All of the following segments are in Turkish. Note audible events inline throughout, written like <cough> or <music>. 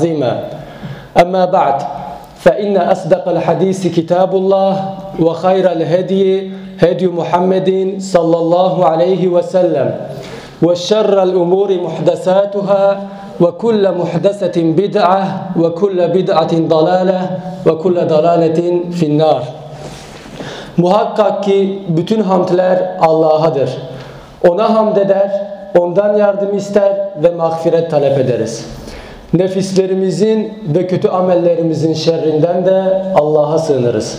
عظيما أما بعد فإن أصدق الحديث كتاب الله وخير الهدي هدي محمد صلى الله عليه وسلم وشر الأمور محدثاتها وكل محدثة بدعة وكل بدعة ضلالة وكل ضلالة في النار Muhakkak ki bütün hamdler Allah'adır. Ona hamd eder, ondan yardım ister ve mağfiret talep ederiz. Nefislerimizin ve kötü amellerimizin şerrinden de Allah'a sığınırız.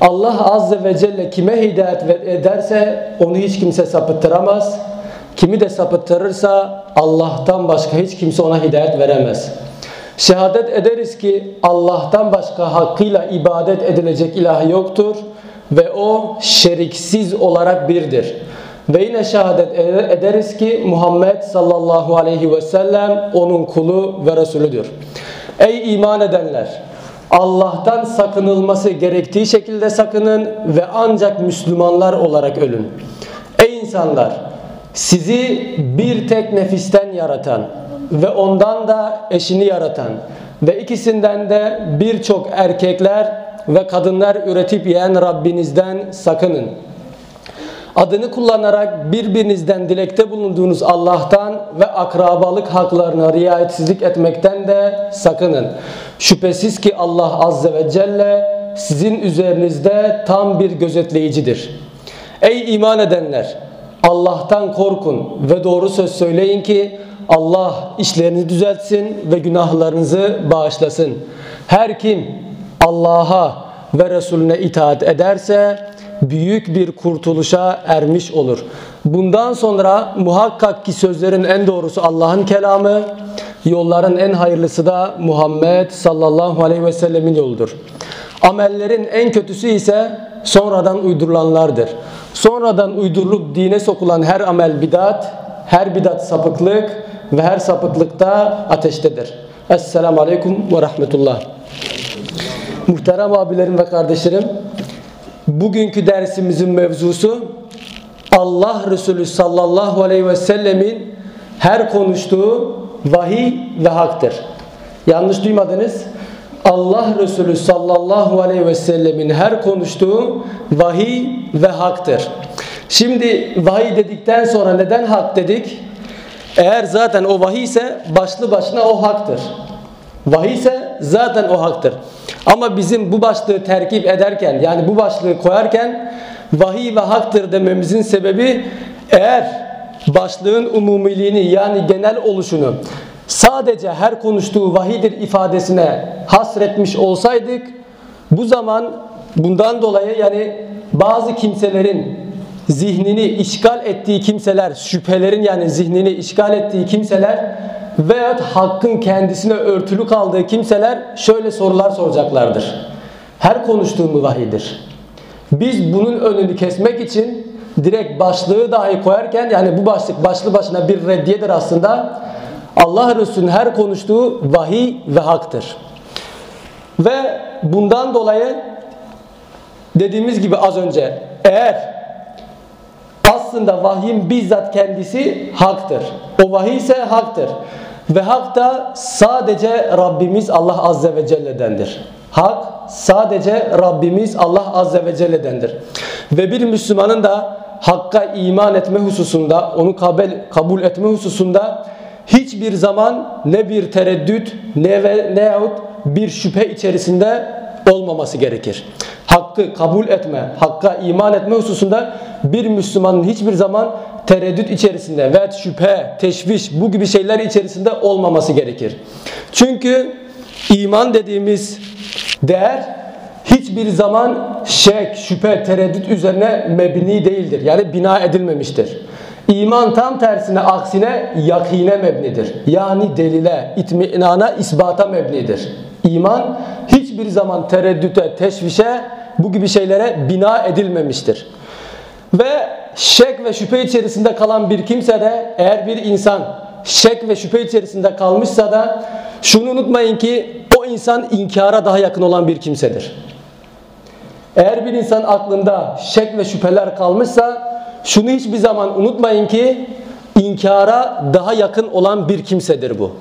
Allah Azze ve Celle kime hidayet ederse onu hiç kimse sapıttıramaz. Kimi de sapıttırırsa Allah'tan başka hiç kimse ona hidayet veremez. Şehadet ederiz ki Allah'tan başka hakkıyla ibadet edilecek ilah yoktur ve o şeriksiz olarak birdir. Ve yine şehadet ederiz ki Muhammed sallallahu aleyhi ve sellem onun kulu ve Resulüdür. Ey iman edenler! Allah'tan sakınılması gerektiği şekilde sakının ve ancak Müslümanlar olarak ölün. Ey insanlar! Sizi bir tek nefisten yaratan ve ondan da eşini yaratan ve ikisinden de birçok erkekler ve kadınlar üretip yiyen Rabbinizden sakının. Adını kullanarak birbirinizden dilekte bulunduğunuz Allah'tan ve akrabalık haklarına riayetsizlik etmekten de sakının. Şüphesiz ki Allah Azze ve Celle sizin üzerinizde tam bir gözetleyicidir. Ey iman edenler! Allah'tan korkun ve doğru söz söyleyin ki Allah işlerini düzeltsin ve günahlarınızı bağışlasın. Her kim Allah'a ve Resulüne itaat ederse büyük bir kurtuluşa ermiş olur. Bundan sonra muhakkak ki sözlerin en doğrusu Allah'ın kelamı, yolların en hayırlısı da Muhammed sallallahu aleyhi ve sellemin yoludur. Amellerin en kötüsü ise sonradan uydurulanlardır. Sonradan uydurulup dine sokulan her amel bidat, her bidat sapıklık ve her sapıklıkta ateştedir. Esselamu Aleyküm ve Rahmetullah. Muhterem abilerim ve kardeşlerim, bugünkü dersimizin mevzusu Allah Resulü sallallahu aleyhi ve sellemin her konuştuğu vahiy ve haktır. Yanlış duymadınız. Allah Resulü sallallahu aleyhi ve sellemin her konuştuğu vahiy ve haktır. Şimdi vahiy dedikten sonra neden hak dedik? Eğer zaten o vahiy ise başlı başına o haktır. Vahiy ise zaten o haktır. Ama bizim bu başlığı terkip ederken yani bu başlığı koyarken vahiy ve haktır dememizin sebebi eğer başlığın umumiliğini yani genel oluşunu sadece her konuştuğu vahidir ifadesine hasretmiş olsaydık bu zaman bundan dolayı yani bazı kimselerin zihnini işgal ettiği kimseler, şüphelerin yani zihnini işgal ettiği kimseler veyahut hakkın kendisine örtülü kaldığı kimseler şöyle sorular soracaklardır. Her konuştuğum vahidir. Biz bunun önünü kesmek için direkt başlığı dahi koyarken yani bu başlık başlı başına bir reddiyedir aslında. Allah Resulü'nün her konuştuğu vahiy ve haktır. Ve bundan dolayı dediğimiz gibi az önce eğer aslında vahyin bizzat kendisi haktır. O vahiy ise haktır. Ve hak da sadece Rabbimiz Allah Azze ve Celle'dendir. Hak sadece Rabbimiz Allah Azze ve Celle'dendir. Ve bir Müslümanın da hakka iman etme hususunda, onu kabul, kabul etme hususunda hiçbir zaman ne bir tereddüt ne ve ne yahut bir şüphe içerisinde olmaması gerekir. Hakkı kabul etme, hakka iman etme hususunda bir Müslümanın hiçbir zaman tereddüt içerisinde ve şüphe, teşviş bu gibi şeyler içerisinde olmaması gerekir. Çünkü iman dediğimiz değer hiçbir zaman şek, şüphe, tereddüt üzerine mebni değildir. Yani bina edilmemiştir. İman tam tersine aksine yakine mebnidir. Yani delile, itminana, isbata mebnidir. İman hiçbir zaman tereddüte, teşvişe bu gibi şeylere bina edilmemiştir. Ve şek ve şüphe içerisinde kalan bir kimse de eğer bir insan şek ve şüphe içerisinde kalmışsa da şunu unutmayın ki o insan inkara daha yakın olan bir kimsedir. Eğer bir insan aklında şek ve şüpheler kalmışsa şunu hiçbir zaman unutmayın ki inkara daha yakın olan bir kimsedir bu.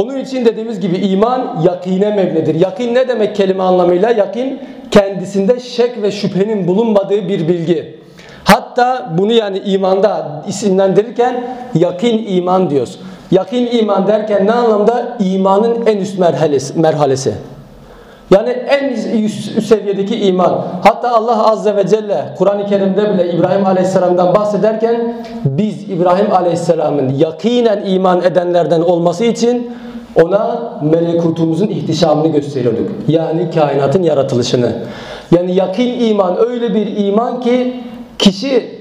Onun için dediğimiz gibi iman yakine mebnedir. Yakin ne demek kelime anlamıyla? Yakin kendisinde şek ve şüphenin bulunmadığı bir bilgi. Hatta bunu yani imanda isimlendirirken yakin iman diyoruz. Yakin iman derken ne anlamda? İmanın en üst merhalesi. merhalesi. Yani en üst, seviyedeki iman. Hatta Allah Azze ve Celle Kur'an-ı Kerim'de bile İbrahim Aleyhisselam'dan bahsederken biz İbrahim Aleyhisselam'ın yakinen iman edenlerden olması için ona melekutumuzun ihtişamını gösteriyorduk. Yani kainatın yaratılışını. Yani yakin iman öyle bir iman ki kişi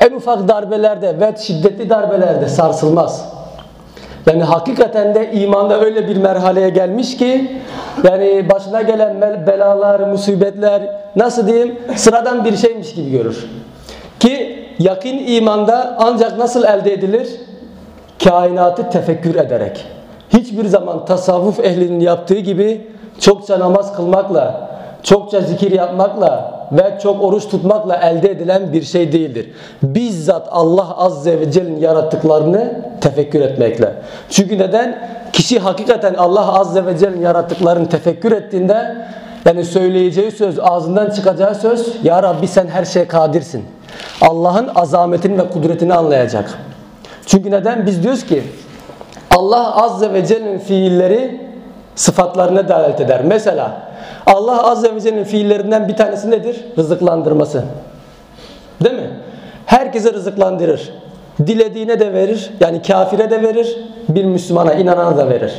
en ufak darbelerde ve şiddetli darbelerde sarsılmaz. Yani hakikaten de imanda öyle bir merhaleye gelmiş ki yani başına gelen belalar, musibetler nasıl diyeyim sıradan bir şeymiş gibi görür. Ki yakin imanda ancak nasıl elde edilir? Kainatı tefekkür ederek. Hiçbir zaman tasavvuf ehlinin yaptığı gibi çokça namaz kılmakla, çokça zikir yapmakla ve çok oruç tutmakla elde edilen bir şey değildir. Bizzat Allah Azze ve Celle'nin yarattıklarını tefekkür etmekle. Çünkü neden? Kişi hakikaten Allah Azze ve Celle'nin yarattıklarını tefekkür ettiğinde yani söyleyeceği söz, ağzından çıkacağı söz Ya Rabbi sen her şeye kadirsin. Allah'ın azametini ve kudretini anlayacak. Çünkü neden? Biz diyoruz ki Allah Azze ve Celle'nin fiilleri sıfatlarına delalet eder. Mesela Allah Azze ve Celle'nin fiillerinden bir tanesi nedir? Rızıklandırması. Değil mi? Herkese rızıklandırır. Dilediğine de verir. Yani kafire de verir. Bir Müslümana, inanana da verir.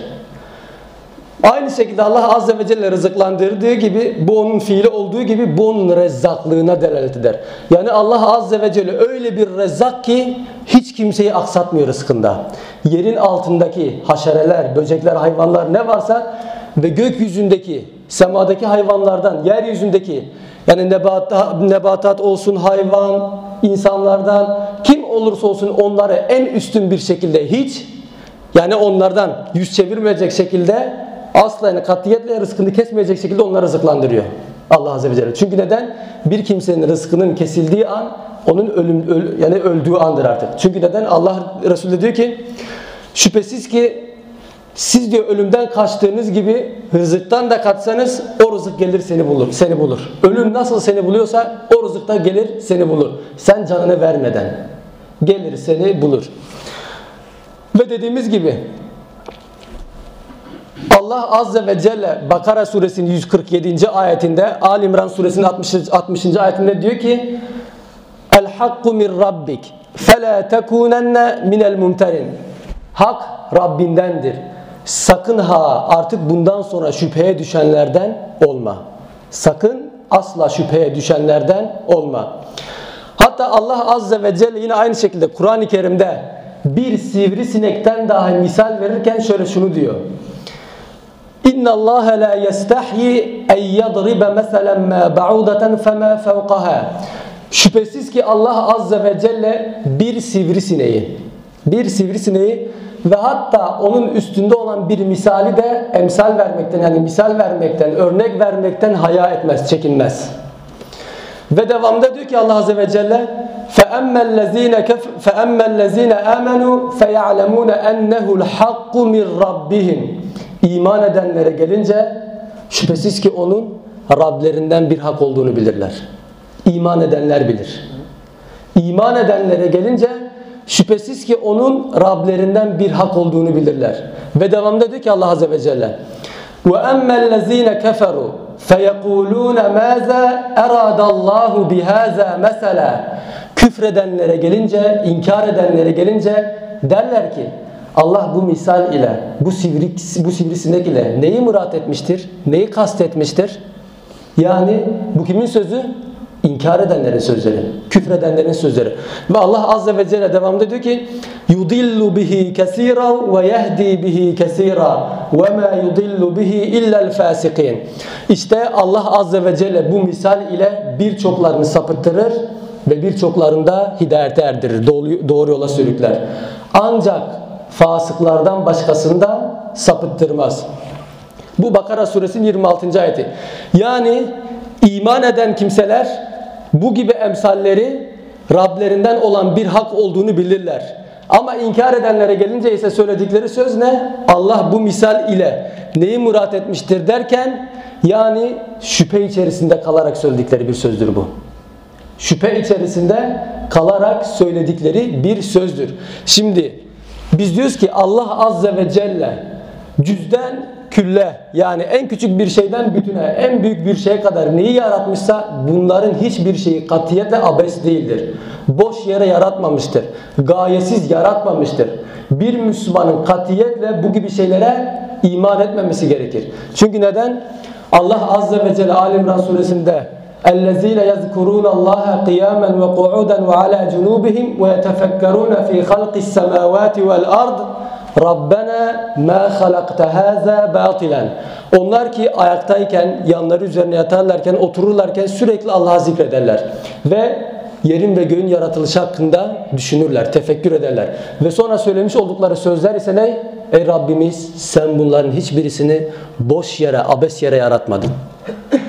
Aynı şekilde Allah Azze ve Celle rızıklandırdığı gibi bu onun fiili olduğu gibi bu onun rezzaklığına delalet eder. Yani Allah Azze ve Celle öyle bir rezzak ki hiç kimseyi aksatmıyor rızkında. Yerin altındaki haşereler, böcekler, hayvanlar ne varsa ve gökyüzündeki, semadaki hayvanlardan, yeryüzündeki yani nebat, nebatat olsun, hayvan, insanlardan kim olursa olsun onları en üstün bir şekilde hiç yani onlardan yüz çevirmeyecek şekilde asla yani katiyetle rızkını kesmeyecek şekilde onları rızıklandırıyor. Allah Azze ve Celle. Çünkü neden? Bir kimsenin rızkının kesildiği an onun ölüm öl, yani öldüğü andır artık. Çünkü neden? Allah Resulü diyor ki şüphesiz ki siz diyor ölümden kaçtığınız gibi rızıktan da kaçsanız o rızık gelir seni bulur. Seni bulur. Ölüm nasıl seni buluyorsa o rızık da gelir seni bulur. Sen canını vermeden gelir seni bulur. Ve dediğimiz gibi Allah Azze ve Celle Bakara suresinin 147. ayetinde Ali İmran suresinin 60. 60. ayetinde diyor ki El hakku min rabbik fela tekunenne minel mumterin Hak Rabbindendir. Sakın ha artık bundan sonra şüpheye düşenlerden olma. Sakın asla şüpheye düşenlerden olma. Hatta Allah Azze ve Celle yine aynı şekilde Kur'an-ı Kerim'de bir sivrisinekten daha misal verirken şöyle şunu diyor. İnna Allah la yestahyi en yadriba meselen ma ba'udatan fema fawqaha. Şüphesiz ki Allah Azze ve Celle bir sivrisineği, bir sivrisineği ve hatta onun üstünde olan bir misali de emsal vermekten yani misal vermekten, örnek vermekten haya etmez, çekinmez. Ve devamda diyor ki Allah Azze ve Celle فَأَمَّا الَّذ۪ينَ فَأَمَّا الَّذ۪ينَ آمَنُوا فَيَعْلَمُونَ اَنَّهُ الْحَقُّ مِنْ رَبِّهِمْ İman edenlere gelince şüphesiz ki onun Rablerinden bir hak olduğunu bilirler. İman edenler bilir. İman edenlere gelince şüphesiz ki onun Rablerinden bir hak olduğunu bilirler. Ve devamda diyor ki Allah Azze ve Celle وَأَمَّا الَّذ۪ينَ كَفَرُوا فَيَقُولُونَ مَاذَا اَرَادَ اللّٰهُ بِهَذَا مَثَلًا Küfredenlere gelince, inkar edenlere gelince derler ki Allah bu misal ile, bu, sivri, bu sivrisinek ile neyi murat etmiştir? Neyi kastetmiştir? Yani bu kimin sözü? İnkar edenlerin sözleri, küfredenlerin sözleri. Ve Allah Azze ve Celle devamında diyor ki yudillu bihi kesira ve yehdi bihi kesira ve ma yudillu bihi illa'l fasikin. İşte Allah Azze ve Celle bu misal ile birçoklarını sapıttırır ve birçoklarını da hidayete erdirir, doğru yola sürükler. Ancak fasıklardan başkasını da sapıttırmaz. Bu Bakara suresinin 26. ayeti. Yani iman eden kimseler bu gibi emsalleri Rablerinden olan bir hak olduğunu bilirler. Ama inkar edenlere gelince ise söyledikleri söz ne? Allah bu misal ile neyi murat etmiştir derken yani şüphe içerisinde kalarak söyledikleri bir sözdür bu. Şüphe içerisinde kalarak söyledikleri bir sözdür. Şimdi biz diyoruz ki Allah Azze ve Celle cüzden külle yani en küçük bir şeyden bütüne en büyük bir şeye kadar neyi yaratmışsa bunların hiçbir şeyi katiyetle abes değildir. Boş yere yaratmamıştır. Gayesiz yaratmamıştır. Bir Müslümanın katiyetle bu gibi şeylere iman etmemesi gerekir. Çünkü neden? Allah Azze ve Celle Ali İmran suresinde اَلَّذ۪ينَ يَذْكُرُونَ اللّٰهَ قِيَامًا وَقُعُودًا وَعَلَى جُنُوبِهِمْ وَيَتَفَكَّرُونَ ف۪ي خَلْقِ السَّمَاوَاتِ وَالْأَرْضِ Rabbena ma halakta haza batilen. Onlar ki ayaktayken, yanları üzerine yatarlarken, otururlarken sürekli Allah'ı zikrederler. Ve yerin ve göğün yaratılışı hakkında düşünürler, tefekkür ederler. Ve sonra söylemiş oldukları sözler ise ne? Ey Rabbimiz sen bunların hiçbirisini boş yere, abes yere yaratmadın.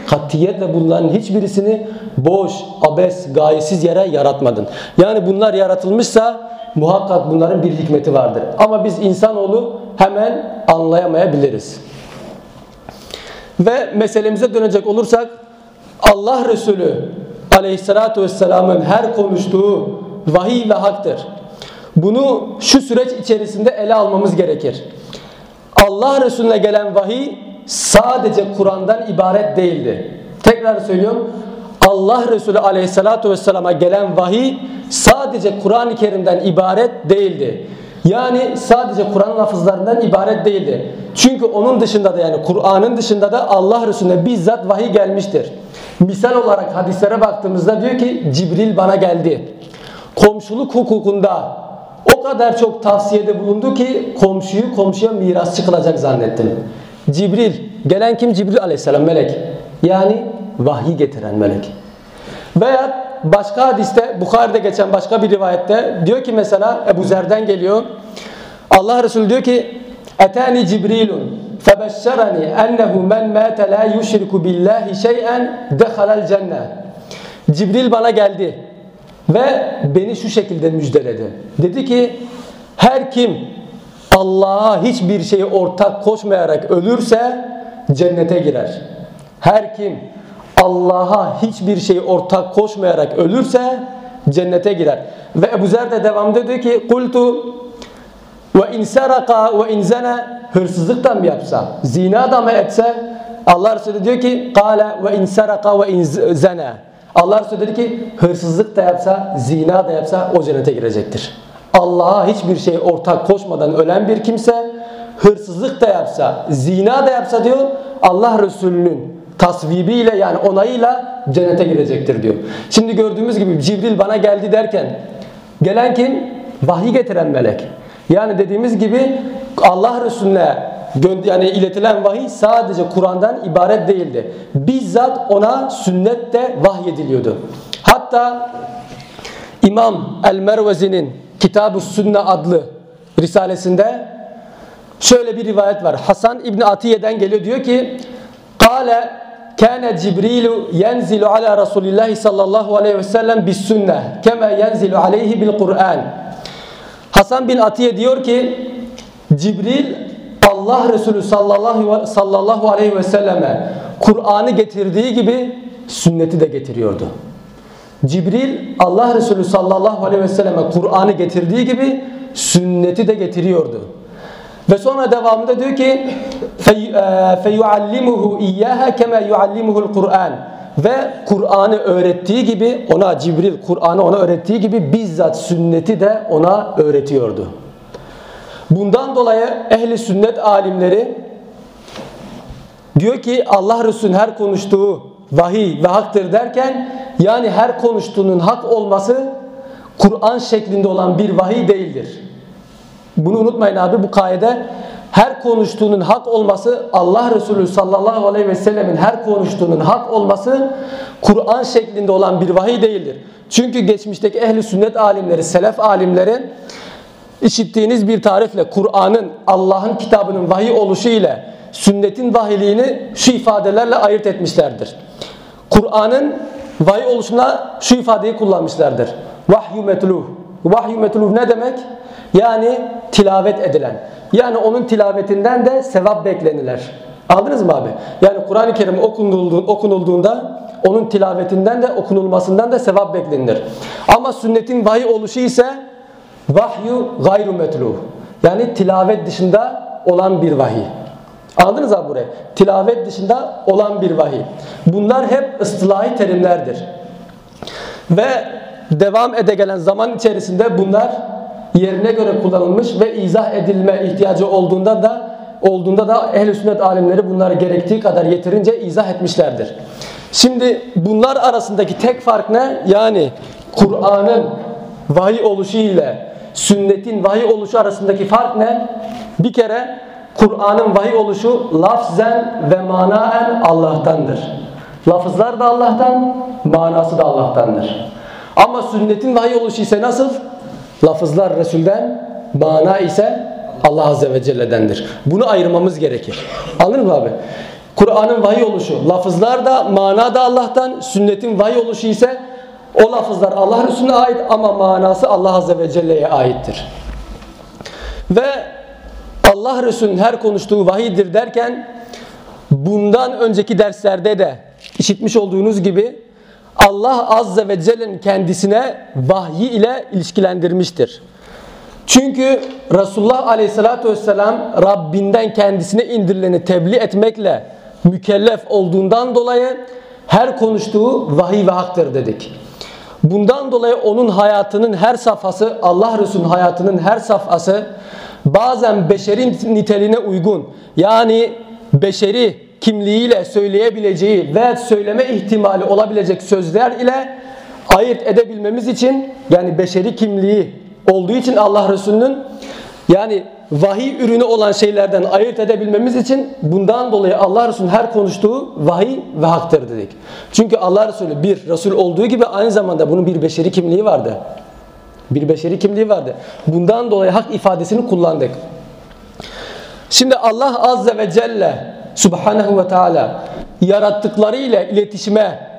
Katiyetle bunların hiçbirisini boş, abes, gayesiz yere yaratmadın. Yani bunlar yaratılmışsa muhakkak bunların bir hikmeti vardır. Ama biz insanoğlu hemen anlayamayabiliriz. Ve meselemize dönecek olursak Allah Resulü aleyhissalatu vesselamın her konuştuğu vahiy ve haktır. Bunu şu süreç içerisinde ele almamız gerekir. Allah Resulüne gelen vahiy sadece Kur'an'dan ibaret değildi. Tekrar söylüyorum. Allah Resulü aleyhissalatu vesselama gelen vahiy sadece Kur'an-ı Kerim'den ibaret değildi. Yani sadece Kur'an lafızlarından ibaret değildi. Çünkü onun dışında da yani Kur'an'ın dışında da Allah Resulüne bizzat vahiy gelmiştir. Misal olarak hadislere baktığımızda diyor ki Cibril bana geldi. Komşuluk hukukunda o kadar çok tavsiyede bulundu ki komşuyu komşuya miras çıkılacak zannettim. Cibril, gelen kim? Cibril aleyhisselam melek. Yani vahiy getiren melek. Veya başka hadiste Bukhari'de geçen başka bir rivayette diyor ki mesela Ebu Zer'den geliyor. Allah Resulü diyor ki Etani Cibrilun febeşşerani ennehu men mâte la yuşriku billahi şey'en dehalel cenne. Cibril bana geldi ve beni şu şekilde müjdeledi. Dedi ki her kim Allah'a hiçbir şeyi ortak koşmayarak ölürse cennete girer. Her kim Allah'a hiçbir şeyi ortak koşmayarak ölürse cennete girer. Ve Ebu Zer de devamında diyor ki kultu ve in saraka ve in zana hırsızlıktan mı yapsa, zina da mı etse Allah Resulü diyor ki kâle ve in saraka ve in zana Allah Resulü dedi ki hırsızlık da yapsa, zina da yapsa o cennete girecektir. Allah'a hiçbir şey ortak koşmadan ölen bir kimse hırsızlık da yapsa, zina da yapsa diyor Allah Resulü'nün tasvibiyle yani onayıyla cennete girecektir diyor. Şimdi gördüğümüz gibi Cibril bana geldi derken gelen kim? Vahiy getiren melek. Yani dediğimiz gibi Allah Resulüne yani iletilen vahiy sadece Kur'an'dan ibaret değildi. Bizzat ona sünnette vahyediliyordu. Hatta İmam El-Mervezi'nin Kitab-ı Sünne adlı risalesinde şöyle bir rivayet var. Hasan İbni Atiye'den geliyor diyor ki Kale Kâne Cibrilu yenzilu ala Resulillahi sallallahu aleyhi ve sellem bis sünne kema yenzilu aleyhi bil Kur'an. Hasan bin Atiye diyor ki Cibril Allah Resulü sallallahu, aleyhi ve selleme Kur'an'ı getirdiği gibi sünneti de getiriyordu. Cibril Allah Resulü sallallahu aleyhi ve selleme Kur'an'ı getirdiği gibi sünneti de getiriyordu. Ve sonra devamında diyor ki feyuallimuhu iyyaha kema yuallimuhul Kur'an ve Kur'an'ı öğrettiği gibi ona Cibril Kur'an'ı ona öğrettiği gibi bizzat sünneti de ona öğretiyordu. Bundan dolayı ehli sünnet alimleri diyor ki Allah Resulü'nün her konuştuğu vahiy ve haktır derken yani her konuştuğunun hak olması Kur'an şeklinde olan bir vahiy değildir. Bunu unutmayın abi bu kaide her konuştuğunun hak olması Allah Resulü sallallahu aleyhi ve sellemin her konuştuğunun hak olması Kur'an şeklinde olan bir vahiy değildir. Çünkü geçmişteki ehli sünnet alimleri, selef alimleri işittiğiniz bir tarifle Kur'an'ın Allah'ın kitabının vahiy oluşu ile sünnetin vahiliğini şu ifadelerle ayırt etmişlerdir. Kur'an'ın vahiy oluşuna şu ifadeyi kullanmışlardır. Vahyu metluh. Vahyu metluh ne demek? Yani tilavet edilen. Yani onun tilavetinden de sevap beklenilir. Anladınız mı abi? Yani Kur'an-ı Kerim okunulduğunda onun tilavetinden de okunulmasından da sevap beklenilir. Ama sünnetin vahiy oluşu ise vahyu gayru metluh. Yani tilavet dışında olan bir vahiy. Anladınız abi burayı? Tilavet dışında olan bir vahiy. Bunlar hep ıstılahi terimlerdir. Ve devam ede gelen zaman içerisinde bunlar yerine göre kullanılmış ve izah edilme ihtiyacı olduğunda da olduğunda da ehl sünnet alimleri bunları gerektiği kadar yeterince izah etmişlerdir. Şimdi bunlar arasındaki tek fark ne? Yani Kur'an'ın vahiy oluşu ile sünnetin vahiy oluşu arasındaki fark ne? Bir kere Kur'an'ın vahiy oluşu lafzen ve manaen Allah'tandır. Lafızlar da Allah'tan, manası da Allah'tandır. Ama sünnetin vahiy oluşu ise nasıl? Lafızlar Resul'den, mana ise Allah Azze ve Celle'dendir. Bunu ayırmamız gerekir. Anladın mı abi? Kur'an'ın vahiy oluşu, lafızlar da, mana da Allah'tan, sünnetin vahiy oluşu ise o lafızlar Allah Resulüne ait ama manası Allah Azze ve Celle'ye aittir. Ve Allah Resulü'nün her konuştuğu vahiydir derken bundan önceki derslerde de işitmiş olduğunuz gibi Allah Azze ve Celle'nin kendisine vahyi ile ilişkilendirmiştir. Çünkü Resulullah Aleyhisselatü Vesselam Rabbinden kendisine indirileni tebliğ etmekle mükellef olduğundan dolayı her konuştuğu vahiy ve haktır dedik. Bundan dolayı onun hayatının her safhası, Allah Resulü'nün hayatının her safhası bazen beşerin niteliğine uygun. Yani beşeri kimliğiyle söyleyebileceği ve söyleme ihtimali olabilecek sözler ile ayırt edebilmemiz için yani beşeri kimliği olduğu için Allah Resulü'nün yani vahiy ürünü olan şeylerden ayırt edebilmemiz için bundan dolayı Allah Resulü'nün her konuştuğu vahiy ve haktır dedik. Çünkü Allah Resulü bir Resul olduğu gibi aynı zamanda bunun bir beşeri kimliği vardı. Bir beşeri kimliği vardı. Bundan dolayı hak ifadesini kullandık. Şimdi Allah Azze ve Celle Subhanahu ve Teala yarattıklarıyla iletişime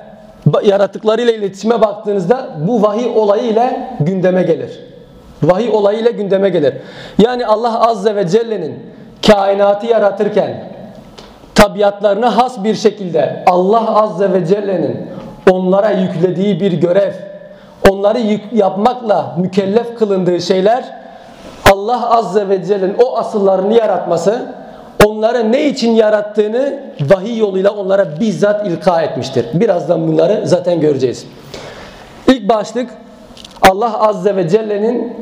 yarattıklarıyla iletişime baktığınızda bu vahiy olayı ile gündeme gelir. Vahiy olayı ile gündeme gelir. Yani Allah Azze ve Celle'nin kainatı yaratırken tabiatlarına has bir şekilde Allah Azze ve Celle'nin onlara yüklediği bir görev, onları yapmakla mükellef kılındığı şeyler Allah Azze ve Celle'nin o asıllarını yaratması onları ne için yarattığını vahiy yoluyla onlara bizzat ilka etmiştir. Birazdan bunları zaten göreceğiz. İlk başlık Allah Azze ve Celle'nin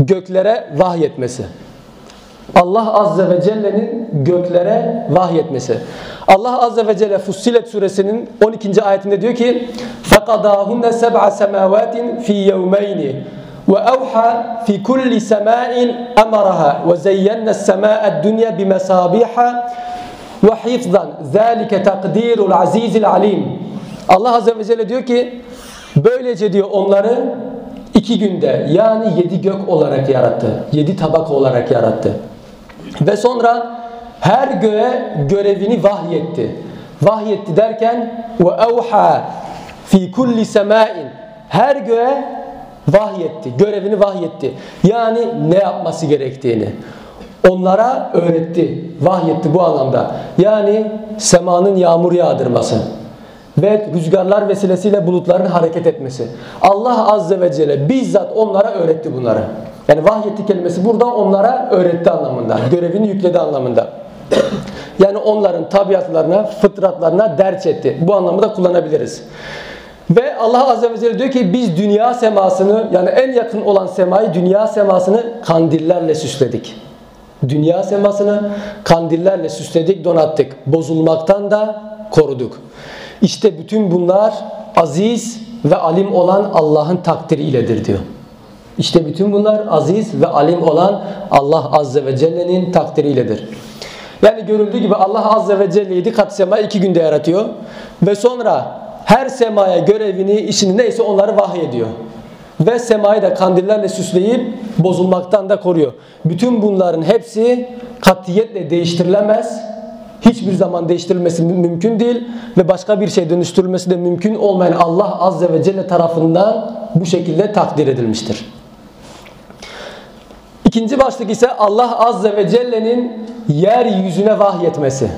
göklere vahyetmesi. Allah Azze ve Celle'nin göklere vahyetmesi. Allah Azze ve Celle Fussilet suresinin 12. ayetinde diyor ki فَقَضَاهُنَّ سَبْعَ سَمَاوَاتٍ فِي يَوْمَيْنِ وأوحى في كل سماء أمرها وزينا السماء الدنيا بمصابيح وحفظا ذلك تقدير العزيز العليم Allah Azze ve Celle diyor ki böylece diyor onları iki günde yani yedi gök olarak yarattı. Yedi tabak olarak yarattı. Ve sonra her göğe görevini vahyetti. Vahyetti derken ve evha fi kulli semain her göğe vahyetti, görevini vahyetti. Yani ne yapması gerektiğini onlara öğretti, vahyetti bu anlamda. Yani semanın yağmur yağdırması ve rüzgarlar vesilesiyle bulutların hareket etmesi. Allah Azze ve Celle bizzat onlara öğretti bunları. Yani vahyetti kelimesi burada onlara öğretti anlamında, görevini yükledi anlamında. <clears throat> Yani onların tabiatlarına, fıtratlarına derç etti. Bu anlamda kullanabiliriz. Ve Allah Azze ve Celle diyor ki biz dünya semasını yani en yakın olan semayı dünya semasını kandillerle süsledik. Dünya semasını kandillerle süsledik, donattık. Bozulmaktan da koruduk. İşte bütün bunlar aziz ve alim olan Allah'ın takdiriyledir diyor. İşte bütün bunlar aziz ve alim olan Allah Azze ve Celle'nin takdiriyledir. Yani görüldüğü gibi Allah Azze ve Celle yedi kat semayı iki günde yaratıyor. Ve sonra her semaya görevini, işini neyse onları vahyediyor. Ve semayı da kandillerle süsleyip bozulmaktan da koruyor. Bütün bunların hepsi katiyetle değiştirilemez. Hiçbir zaman değiştirilmesi mümkün değil ve başka bir şey dönüştürülmesi de mümkün olmayan Allah Azze ve Celle tarafından bu şekilde takdir edilmiştir. İkinci başlık ise Allah Azze ve Celle'nin yeryüzüne vahyetmesi.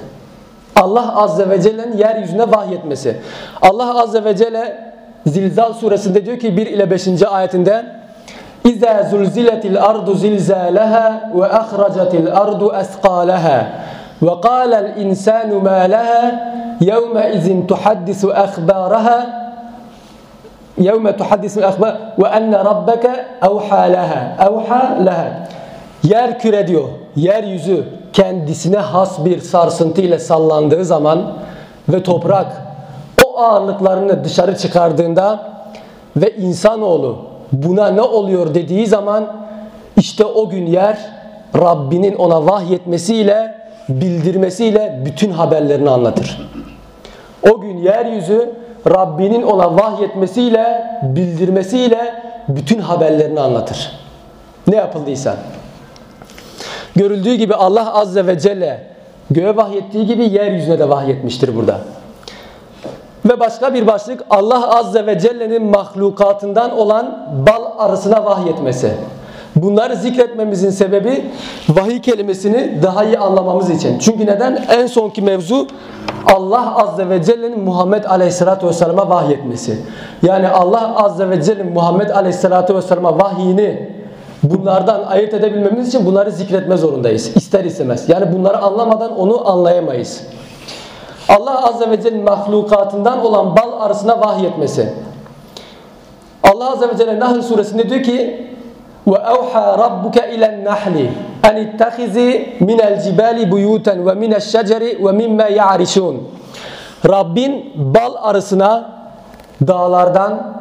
Allah Azze ve Celle'nin yeryüzüne vahyetmesi. Allah Azze ve Celle Zilzal suresinde diyor ki 1 ile 5. ayetinde İza zulziletil ardu zilzalaha ve ahracatil ardu esqalaha ve qala'l insanu ma laha yevme izin tuhaddisu akhbaraha yevme tuhaddisu akhbar ve enne rabbeke evha laha evha laha yer küre diyor yeryüzü kendisine has bir sarsıntı ile sallandığı zaman ve toprak o ağırlıklarını dışarı çıkardığında ve insanoğlu buna ne oluyor dediği zaman işte o gün yer Rabbinin ona vahyetmesiyle bildirmesiyle bütün haberlerini anlatır. O gün yeryüzü Rabbinin ona vahyetmesiyle bildirmesiyle bütün haberlerini anlatır. Ne yapıldıysa. Görüldüğü gibi Allah Azze ve Celle göğe vahyettiği gibi yeryüzüne de vahyetmiştir burada. Ve başka bir başlık Allah Azze ve Celle'nin mahlukatından olan bal arısına vahyetmesi. Bunları zikretmemizin sebebi vahiy kelimesini daha iyi anlamamız için. Çünkü neden? En sonki mevzu Allah Azze ve Celle'nin Muhammed Aleyhisselatü Vesselam'a vahyetmesi. Yani Allah Azze ve Celle'nin Muhammed Aleyhisselatü Vesselam'a vahyini bunlardan ayırt edebilmemiz için bunları zikretme zorundayız. İster istemez. Yani bunları anlamadan onu anlayamayız. Allah Azze ve Celle'nin mahlukatından olan bal arısına vahyetmesi. Allah Azze ve Celle Nahl suresinde diyor ki وَاَوْحَى رَبُّكَ اِلَى النَّحْلِ اَنِ اتَّخِذِ مِنَ الْجِبَالِ بُيُوتًا وَمِنَ الشَّجَرِ وَمِمَّا يَعْرِشُونَ Rabbin bal arısına dağlardan,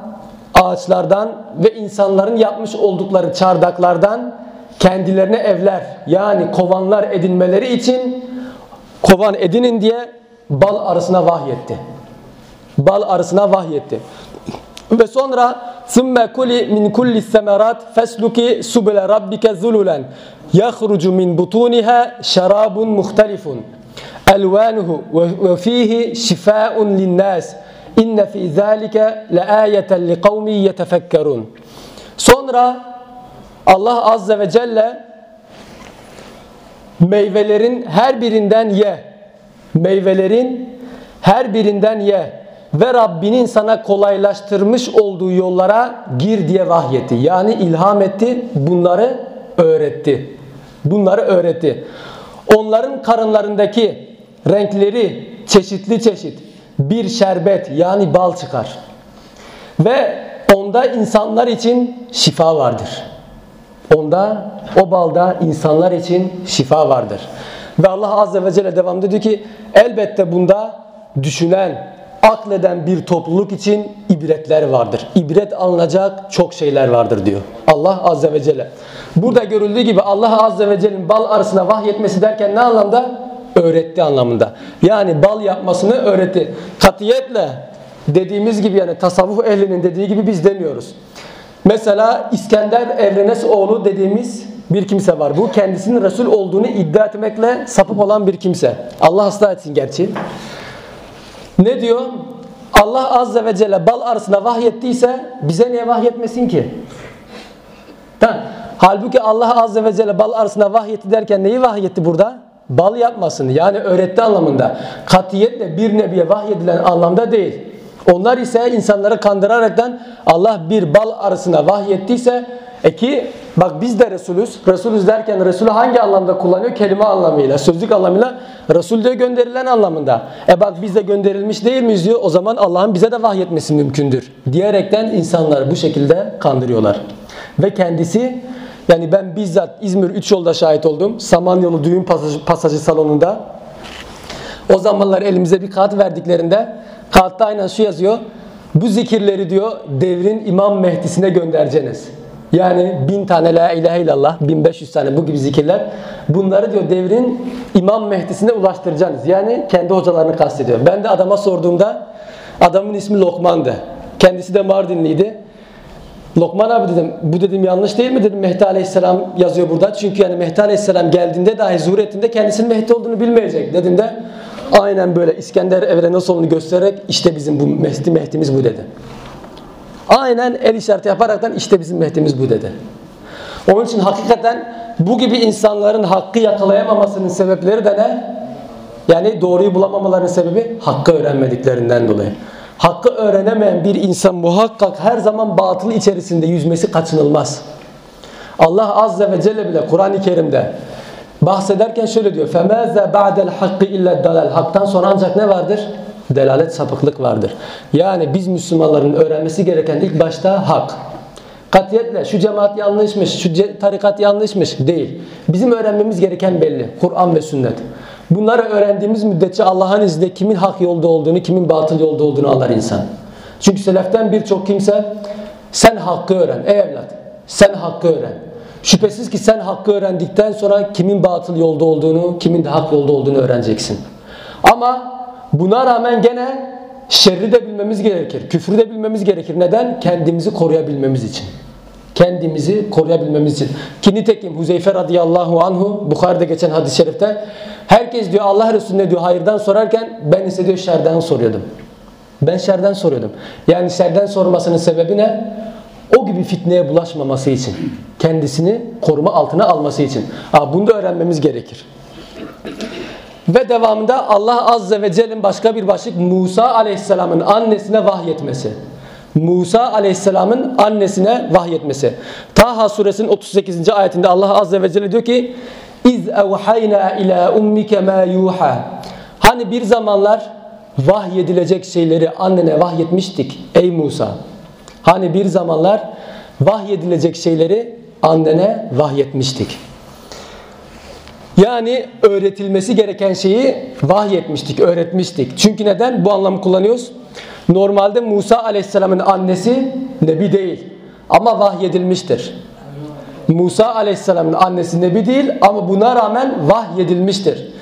ağaçlardan ve insanların yapmış oldukları çardaklardan kendilerine evler yani kovanlar edinmeleri için kovan edinin diye bal arısına vahyetti. Bal arısına vahyetti. Ve sonra ثُمَّ كُلِ مِنْ كُلِّ الثَّمَرَاتِ فَاسْلُكِ سُبُلَ رَبِّكَ ذُلُلًا يَخْرُجُ مِنْ بُطُونِهَا شَرَابٌ مُخْتَلِفٌ أَلْوَانُهُ وَفِيهِ شِفَاءٌ لِلنَّاسِ İnne fi zalike leayeten li kavmi yetefekkerun. Sonra Allah azze ve celle meyvelerin her birinden ye. Meyvelerin her birinden ye ve Rabbinin sana kolaylaştırmış olduğu yollara gir diye vahyetti. Yani ilham etti, bunları öğretti. Bunları öğretti. Onların karınlarındaki renkleri çeşitli çeşit bir şerbet yani bal çıkar. Ve onda insanlar için şifa vardır. Onda o balda insanlar için şifa vardır. Ve Allah Azze ve Celle devamlı diyor ki elbette bunda düşünen, akleden bir topluluk için ibretler vardır. İbret alınacak çok şeyler vardır diyor. Allah Azze ve Celle. Burada görüldüğü gibi Allah Azze ve Celle'nin bal arasına vahyetmesi derken ne anlamda? öğretti anlamında. Yani bal yapmasını öğretti. Katiyetle dediğimiz gibi yani tasavvuf ehlinin dediği gibi biz demiyoruz. Mesela İskender Evrenes oğlu dediğimiz bir kimse var. Bu kendisinin Resul olduğunu iddia etmekle sapıp olan bir kimse. Allah ıslah etsin gerçi. Ne diyor? Allah Azze ve Celle bal arasına vahyettiyse bize niye vahyetmesin ki? Tamam. Halbuki Allah Azze ve Celle bal arasına vahyetti derken neyi vahyetti burada? bal yapmasını yani öğretti anlamında katiyetle bir nebiye vahyedilen anlamda değil. Onlar ise insanları kandıraraktan Allah bir bal arasına vahyettiyse e ki bak biz de Resulüz. Resulüz derken Resulü hangi anlamda kullanıyor? Kelime anlamıyla, sözlük anlamıyla. Resul diyor gönderilen anlamında. E bak biz de gönderilmiş değil miyiz diyor. O zaman Allah'ın bize de vahyetmesi mümkündür. Diyerekten insanları bu şekilde kandırıyorlar. Ve kendisi yani ben bizzat İzmir 3 yolda şahit oldum. Samanyolu düğün pasajı, pasajı salonunda. O zamanlar elimize bir kağıt verdiklerinde kağıtta aynen şu yazıyor. Bu zikirleri diyor devrin İmam Mehdi'sine göndereceğiniz. Yani bin tane la ilahe illallah, 1500 tane bu gibi zikirler. Bunları diyor devrin İmam Mehdi'sine ulaştıracaksınız. Yani kendi hocalarını kastediyor. Ben de adama sorduğumda adamın ismi Lokman'dı. Kendisi de Mardinliydi. Lokman abi dedim bu dedim yanlış değil mi dedim Mehdi Aleyhisselam yazıyor burada. Çünkü yani Mehdi Aleyhisselam geldiğinde dahi zuhur ettiğinde kendisinin Mehdi olduğunu bilmeyecek dedim de aynen böyle İskender Evrenesoğlu'nu göstererek işte bizim bu Mehdi Mehdi'miz bu dedi. Aynen el işareti yaparaktan işte bizim Mehdi'miz bu dedi. Onun için hakikaten bu gibi insanların hakkı yakalayamamasının sebepleri de ne? Yani doğruyu bulamamaların sebebi hakkı öğrenmediklerinden dolayı. Hakkı öğrenemeyen bir insan muhakkak her zaman batıl içerisinde yüzmesi kaçınılmaz. Allah Azze ve Celle bile Kur'an-ı Kerim'de bahsederken şöyle diyor. فَمَاذَا بَعْدَ الْحَقِّ اِلَّا الدَّلَالِ Hak'tan sonra ancak ne vardır? Delalet, sapıklık vardır. Yani biz Müslümanların öğrenmesi gereken ilk başta hak. Katiyetle şu cemaat yanlışmış, şu tarikat yanlışmış değil. Bizim öğrenmemiz gereken belli. Kur'an ve sünnet. Bunları öğrendiğimiz müddetçe Allah'ın izniyle kimin hak yolda olduğunu, kimin batıl yolda olduğunu anlar insan. Çünkü seleften birçok kimse sen hakkı öğren ey evlat. Sen hakkı öğren. Şüphesiz ki sen hakkı öğrendikten sonra kimin batıl yolda olduğunu, kimin de hak yolda olduğunu öğreneceksin. Ama buna rağmen gene şerri de bilmemiz gerekir. Küfrü de bilmemiz gerekir. Neden? Kendimizi koruyabilmemiz için. Kendimizi koruyabilmemiz için. Ki nitekim Huzeyfe radıyallahu anhu Bukhari'de geçen hadis-i şerifte herkes diyor Allah Resulüne diyor hayırdan sorarken ben ise diyor şerden soruyordum. Ben şerden soruyordum. Yani şerden sormasının sebebi ne? O gibi fitneye bulaşmaması için. Kendisini koruma altına alması için. Aa, bunu da öğrenmemiz gerekir. Ve devamında Allah Azze ve Celle'nin başka bir başlık Musa Aleyhisselam'ın annesine vahyetmesi. Musa Aleyhisselam'ın annesine vahyetmesi. Taha suresinin 38. ayetinde Allah Azze ve Celle diyor ki İz evhayna ila ummike ma yuha. Hani bir zamanlar vahyedilecek şeyleri annene vahyetmiştik ey Musa. Hani bir zamanlar vahyedilecek şeyleri annene vahyetmiştik. Yani öğretilmesi gereken şeyi vahyetmiştik, öğretmiştik. Çünkü neden? Bu anlamı kullanıyoruz. Normalde Musa aleyhisselamın annesi nebi değil ama vahyedilmiştir. Musa aleyhisselamın annesi nebi değil ama buna rağmen vahyedilmiştir.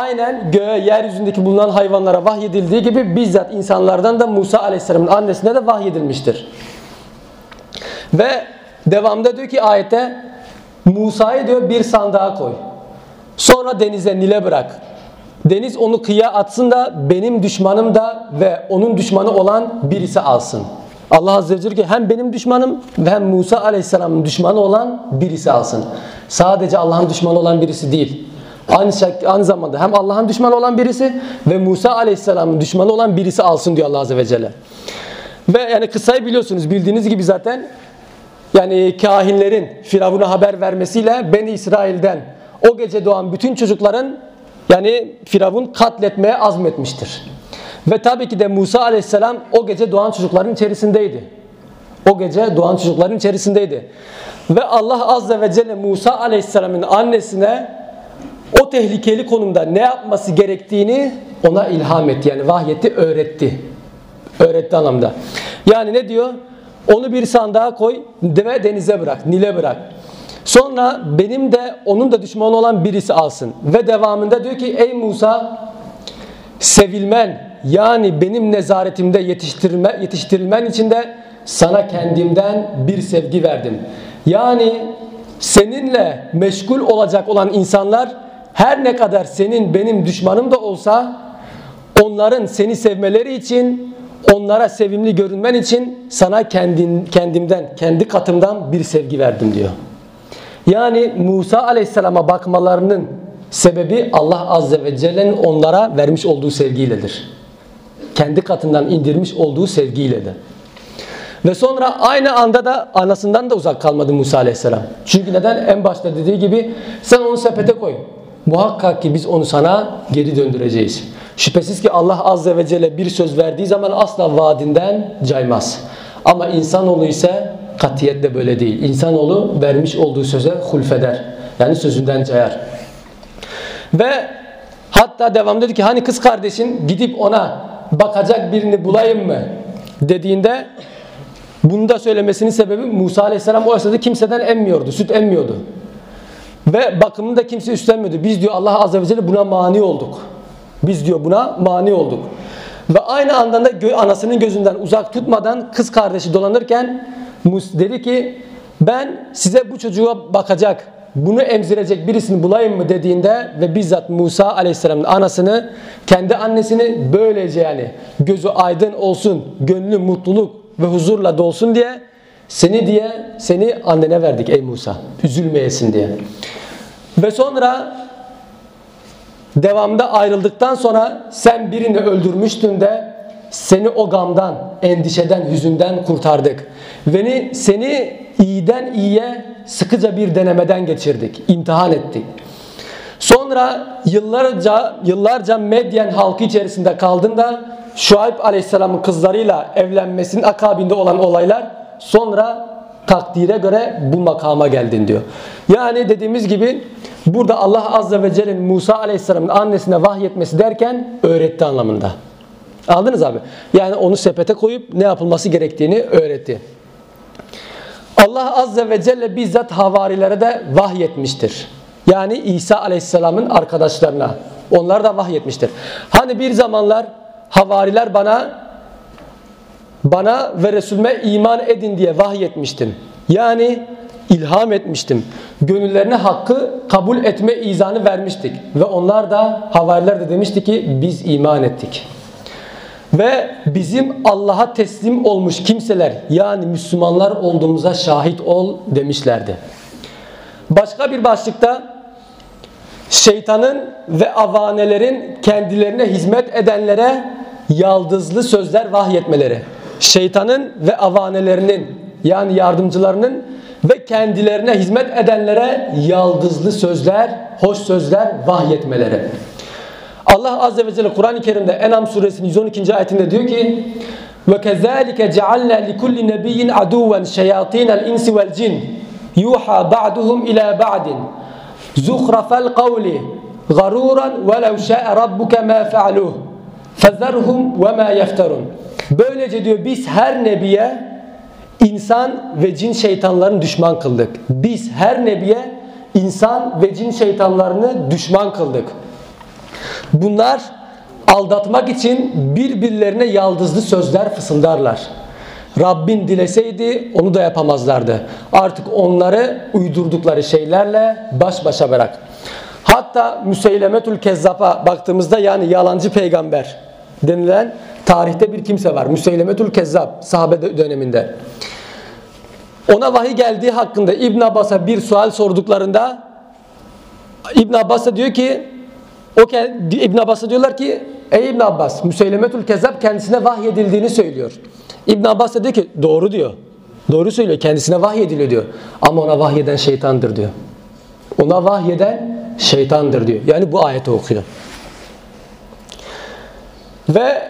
Aynen göğe, yeryüzündeki bulunan hayvanlara vahyedildiği gibi bizzat insanlardan da Musa aleyhisselamın annesine de vahyedilmiştir. Ve devamda diyor ki ayette Musa'yı diyor bir sandığa koy. Sonra denize Nil'e bırak. Deniz onu kıyıya atsın da benim düşmanım da ve onun düşmanı olan birisi alsın. Allah Azze ve Celle ki hem benim düşmanım ve hem Musa Aleyhisselam'ın düşmanı olan birisi alsın. Sadece Allah'ın düşmanı olan birisi değil. Aynı, aynı zamanda hem Allah'ın düşmanı olan birisi ve Musa Aleyhisselam'ın düşmanı olan birisi alsın diyor Allah Azze ve Celle. Ve yani kısayı biliyorsunuz bildiğiniz gibi zaten yani kahinlerin Firavun'a haber vermesiyle Beni İsrail'den o gece doğan bütün çocukların yani Firavun katletmeye azmetmiştir. Ve tabii ki de Musa aleyhisselam o gece doğan çocukların içerisindeydi. O gece doğan çocukların içerisindeydi. Ve Allah azze ve celle Musa aleyhisselamın annesine o tehlikeli konumda ne yapması gerektiğini ona ilham etti. Yani vahyetti, öğretti. Öğretti anlamda. Yani ne diyor? Onu bir sandığa koy ve denize bırak, Nil'e bırak. Sonra benim de onun da düşmanı olan birisi alsın. Ve devamında diyor ki ey Musa sevilmen yani benim nezaretimde yetiştirilme, yetiştirilmen için de sana kendimden bir sevgi verdim. Yani seninle meşgul olacak olan insanlar her ne kadar senin benim düşmanım da olsa onların seni sevmeleri için onlara sevimli görünmen için sana kendin, kendimden kendi katımdan bir sevgi verdim diyor. Yani Musa aleyhisselama bakmalarının sebebi Allah azze ve celle'nin onlara vermiş olduğu sevgiyledir. Kendi katından indirmiş olduğu sevgiyledir. Ve sonra aynı anda da anasından da uzak kalmadı Musa aleyhisselam. Çünkü neden? En başta dediği gibi sen onu sepete koy. Muhakkak ki biz onu sana geri döndüreceğiz. Şüphesiz ki Allah azze ve celle bir söz verdiği zaman asla vaadinden caymaz. Ama insanoğlu ise katiyetle böyle değil. İnsanoğlu vermiş olduğu söze hulfeder. Yani sözünden cayar. Ve hatta devam dedi ki hani kız kardeşin gidip ona bakacak birini bulayım mı dediğinde bunu da söylemesinin sebebi Musa Aleyhisselam o esnada kimseden emmiyordu, süt emmiyordu. Ve bakımını da kimse üstlenmiyordu. Biz diyor Allah Azze ve Celle buna mani olduk. Biz diyor buna mani olduk. Ve aynı anda da anasının gözünden uzak tutmadan kız kardeşi dolanırken dedi ki ben size bu çocuğa bakacak, bunu emzirecek birisini bulayım mı dediğinde ve bizzat Musa Aleyhisselam'ın anasını, kendi annesini böylece yani gözü aydın olsun, gönlü mutluluk ve huzurla dolsun diye Seni diye seni annene verdik ey Musa. Üzülmeyesin diye. Ve sonra devamda ayrıldıktan sonra sen birini öldürmüştün de seni o gamdan, endişeden, hüzünden kurtardık. Ve seni iyiden iyiye sıkıca bir denemeden geçirdik, imtihan ettik. Sonra yıllarca yıllarca Medyen halkı içerisinde kaldığında Şuayb Aleyhisselam'ın kızlarıyla evlenmesinin akabinde olan olaylar sonra takdire göre bu makama geldin diyor. Yani dediğimiz gibi burada Allah Azze ve Celle'nin Musa Aleyhisselam'ın annesine vahyetmesi derken öğretti anlamında. Anladınız abi? Yani onu sepete koyup ne yapılması gerektiğini öğretti. Allah Azze ve Celle bizzat havarilere de vahyetmiştir. Yani İsa Aleyhisselam'ın arkadaşlarına. Onlar da vahyetmiştir. Hani bir zamanlar havariler bana bana ve Resulüme iman edin diye vahyetmiştim. Yani ilham etmiştim. Gönüllerine hakkı kabul etme izanı vermiştik. Ve onlar da havariler de demişti ki biz iman ettik. Ve bizim Allah'a teslim olmuş kimseler yani Müslümanlar olduğumuza şahit ol demişlerdi. Başka bir başlıkta şeytanın ve avanelerin kendilerine hizmet edenlere yaldızlı sözler vahyetmeleri. Şeytanın ve avanelerinin yani yardımcılarının ve kendilerine hizmet edenlere yaldızlı sözler, hoş sözler vahyetmeleri. Allah Azze ve Celle Kur'an-ı Kerim'de Enam suresinin 112. ayetinde diyor ki وَكَذَٰلِكَ جَعَلْنَا لِكُلِّ نَبِيٍّ عَدُوًا شَيَاطِينَ الْاِنْسِ وَالْجِنِّ يُوحَى بَعْدُهُمْ اِلَى بَعْدٍ زُخْرَفَ الْقَوْلِ غَرُورًا وَلَوْ شَاءَ رَبُّكَ مَا فَعَلُوهُ فَذَرْهُمْ وَمَا يَفْتَرُونَ Böylece diyor biz her nebiye insan ve cin şeytanlarını düşman kıldık. Biz her nebiye insan ve cin şeytanlarını düşman kıldık. Bunlar aldatmak için birbirlerine yaldızlı sözler fısıldarlar. Rabbin dileseydi onu da yapamazlardı. Artık onları uydurdukları şeylerle baş başa bırak. Hatta Müseylemetül Kezzap'a baktığımızda yani yalancı peygamber denilen tarihte bir kimse var. Müseylemetül Kezzap sahabe döneminde. Ona vahiy geldiği hakkında İbn Abbas'a bir sual sorduklarında İbn Abbas diyor ki o İbn Abbas'a diyorlar ki ey İbn Abbas Müseylemetül Kezzap kendisine vahyedildiğini söylüyor. İbn Abbas da diyor ki doğru diyor. Doğru söylüyor. Kendisine vahyediliyor diyor. Ama ona vahyeden şeytandır diyor. Ona vahyeden şeytandır diyor. Yani bu ayeti okuyor. Ve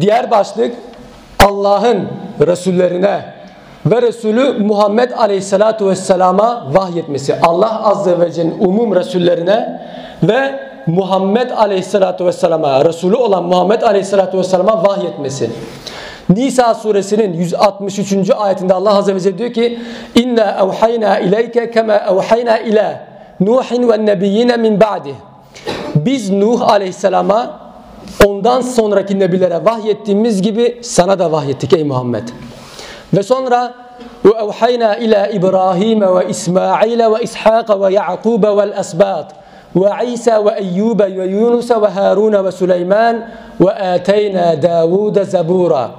diğer başlık Allah'ın Resullerine ve Resulü Muhammed Aleyhisselatu Vesselam'a vahyetmesi. Allah Azze ve Celle'nin umum Resullerine ve Muhammed Aleyhisselatu Vesselam'a Resulü olan Muhammed Aleyhisselatu Vesselam'a vahyetmesi. Nisa suresinin 163. ayetinde Allah Azze ve Celle diyor ki İnna evhayna ileyke kema evhayna ila Nuhin ve nebiyyine min ba'di Biz Nuh Aleyhisselam'a ondan sonraki nebilere vahyettiğimiz gibi sana da vahyettik ey Muhammed. Ve sonra ve evhayna ila İbrahim ve İsmail ve İshak ve Yaqub ve Esbat ve Harun ve Süleyman ve ateyna Davud zebura.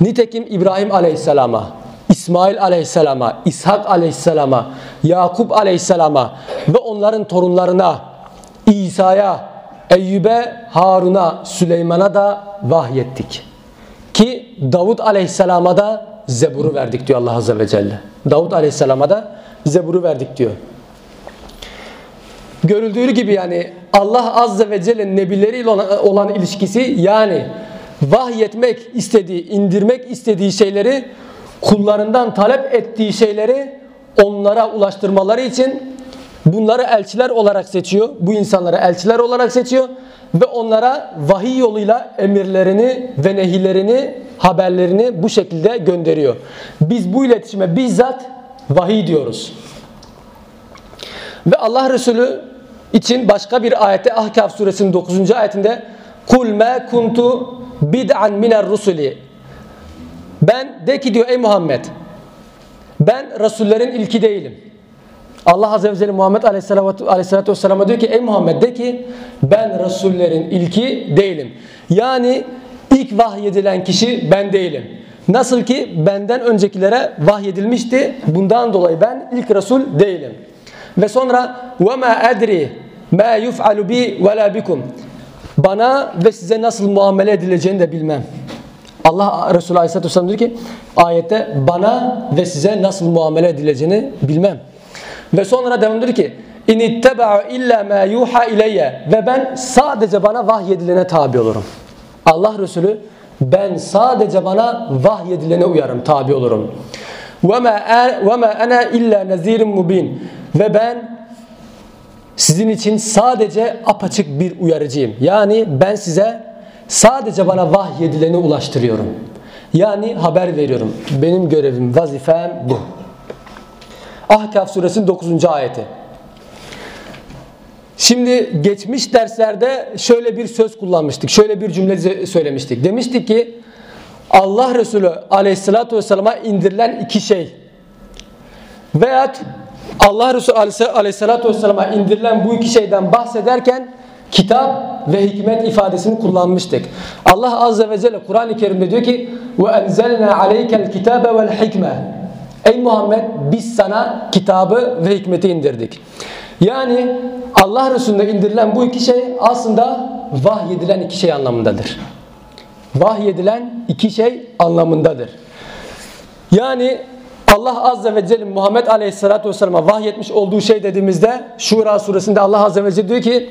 Nitekim İbrahim Aleyhisselam'a, İsmail Aleyhisselam'a, İshak Aleyhisselam'a, Yakup Aleyhisselam'a ve onların torunlarına, İsa'ya, Eyyub'e, Harun'a, Süleyman'a da vahyettik. Ki Davud Aleyhisselam'a da Zebur'u verdik diyor Allah Azze ve Celle. Davud Aleyhisselam'a da Zebur'u verdik diyor. Görüldüğü gibi yani Allah Azze ve Celle nebileriyle olan ilişkisi yani vahyetmek istediği, indirmek istediği şeyleri kullarından talep ettiği şeyleri onlara ulaştırmaları için bunları elçiler olarak seçiyor. Bu insanları elçiler olarak seçiyor ve onlara vahiy yoluyla emirlerini ve nehilerini, haberlerini bu şekilde gönderiyor. Biz bu iletişime bizzat vahiy diyoruz. Ve Allah Resulü için başka bir ayette Ahkaf suresinin 9. ayetinde Kul ma kuntu bid'an miner rusuli Ben de ki diyor ey Muhammed ben Resullerin ilki değilim. Allah Azze ve Celle Muhammed Aleyhisselatü, Aleyhisselatü Vesselam'a diyor ki ey Muhammed de ki ben Resullerin ilki değilim. Yani ilk vahyedilen kişi ben değilim. Nasıl ki benden öncekilere vahyedilmişti. Bundan dolayı ben ilk Resul değilim. Ve sonra وَمَا Ma yuf'alu bi ve la bikum. Bana ve size nasıl muamele edileceğini de bilmem. Allah Resulü Aleyhisselatü Vesselam diyor ki ayette bana ve size nasıl muamele edileceğini bilmem. Ve sonra devam diyor ki inittebe'u illa ma yuha ileyye ve ben sadece bana vahyedilene tabi olurum. Allah Resulü ben sadece bana vahyedilene uyarım, tabi olurum. Ve ma ana illa nezirun mubin ve ben sizin için sadece apaçık bir uyarıcıyım. Yani ben size sadece bana vahyedileni ulaştırıyorum. Yani haber veriyorum. Benim görevim, vazifem bu. Ahkaf suresinin 9. ayeti. Şimdi geçmiş derslerde şöyle bir söz kullanmıştık. Şöyle bir cümle söylemiştik. Demiştik ki Allah Resulü aleyhissalatü vesselama indirilen iki şey veyahut Allah Resulü aleyhissalatü vesselama indirilen bu iki şeyden bahsederken kitap ve hikmet ifadesini kullanmıştık. Allah azze ve celle Kur'an-ı Kerim'de diyor ki ve enzelna aleykel kitabe vel hikme Ey Muhammed biz sana kitabı ve hikmeti indirdik. Yani Allah Resulü'nde indirilen bu iki şey aslında vahyedilen iki şey anlamındadır. Vahyedilen iki şey anlamındadır. Yani Allah Azze ve Celle Muhammed Aleyhisselatü Vesselam'a vahyetmiş olduğu şey dediğimizde Şura suresinde Allah Azze ve Celle diyor ki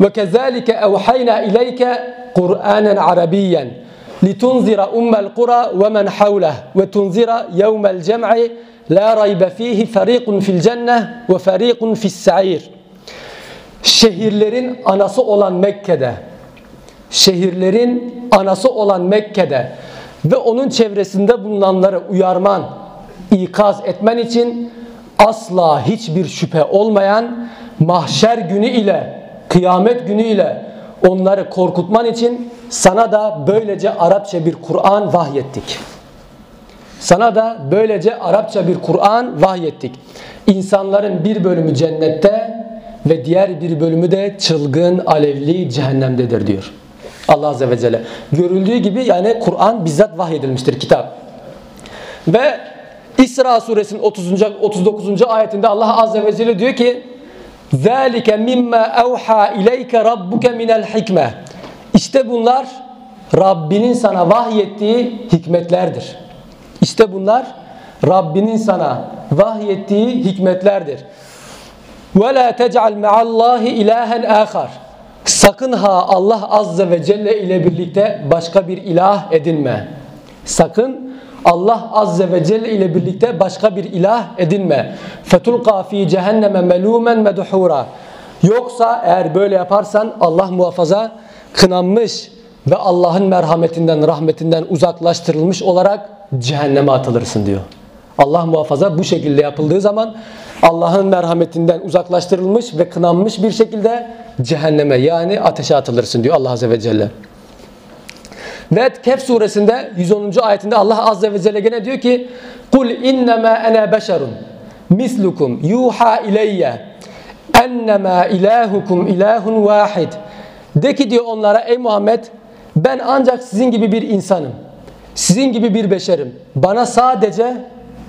وَكَذَٰلِكَ اَوْحَيْنَا اِلَيْكَ قُرْآنًا عَرَبِيًّا لِتُنْزِرَ أُمَّ الْقُرَى وَمَنْ حَوْلَهُ وَتُنْزِرَ يَوْمَ الْجَمْعِ لَا رَيْبَ ف۪يهِ فَر۪يقٌ فِي الْجَنَّةِ وَفَر۪يقٌ فِي السَّعِيرِ Şehirlerin anası olan Mekke'de şehirlerin anası olan Mekke'de ve onun çevresinde bulunanları uyarman, ikaz etmen için asla hiçbir şüphe olmayan mahşer günü ile kıyamet günü ile onları korkutman için sana da böylece Arapça bir Kur'an vahyettik. Sana da böylece Arapça bir Kur'an vahyettik. İnsanların bir bölümü cennette ve diğer bir bölümü de çılgın alevli cehennemdedir diyor. Allah Azze ve Celle. Görüldüğü gibi yani Kur'an bizzat vahyedilmiştir kitap. Ve İsra suresinin 30. 39. ayetinde Allah Azze ve Celle diyor ki ذَٰلِكَ مِمَّا اَوْحَى اِلَيْكَ رَبُّكَ مِنَ الْحِكْمَةِ İşte bunlar Rabbinin sana vahyettiği hikmetlerdir. İşte bunlar Rabbinin sana vahyettiği hikmetlerdir. وَلَا تَجْعَلْ مَعَ اللّٰهِ اِلَٰهًا آخَرٍ Sakın ha Allah Azze ve Celle ile birlikte başka bir ilah edinme. Sakın Allah Azze ve Celle ile birlikte başka bir ilah edinme. Fetulqa fi cehenneme melumen medhura. Yoksa eğer böyle yaparsan Allah muhafaza kınanmış ve Allah'ın merhametinden, rahmetinden uzaklaştırılmış olarak cehenneme atılırsın diyor. Allah muhafaza bu şekilde yapıldığı zaman Allah'ın merhametinden uzaklaştırılmış ve kınanmış bir şekilde cehenneme yani ateşe atılırsın diyor Allah Azze ve Celle. Ve Kehf suresinde 110. ayetinde Allah Azze ve Celle gene diyor ki Kul innema ene beşerun mislukum yuha ileyye ennema ilahukum ilahun vahid De ki diyor onlara ey Muhammed ben ancak sizin gibi bir insanım. Sizin gibi bir beşerim. Bana sadece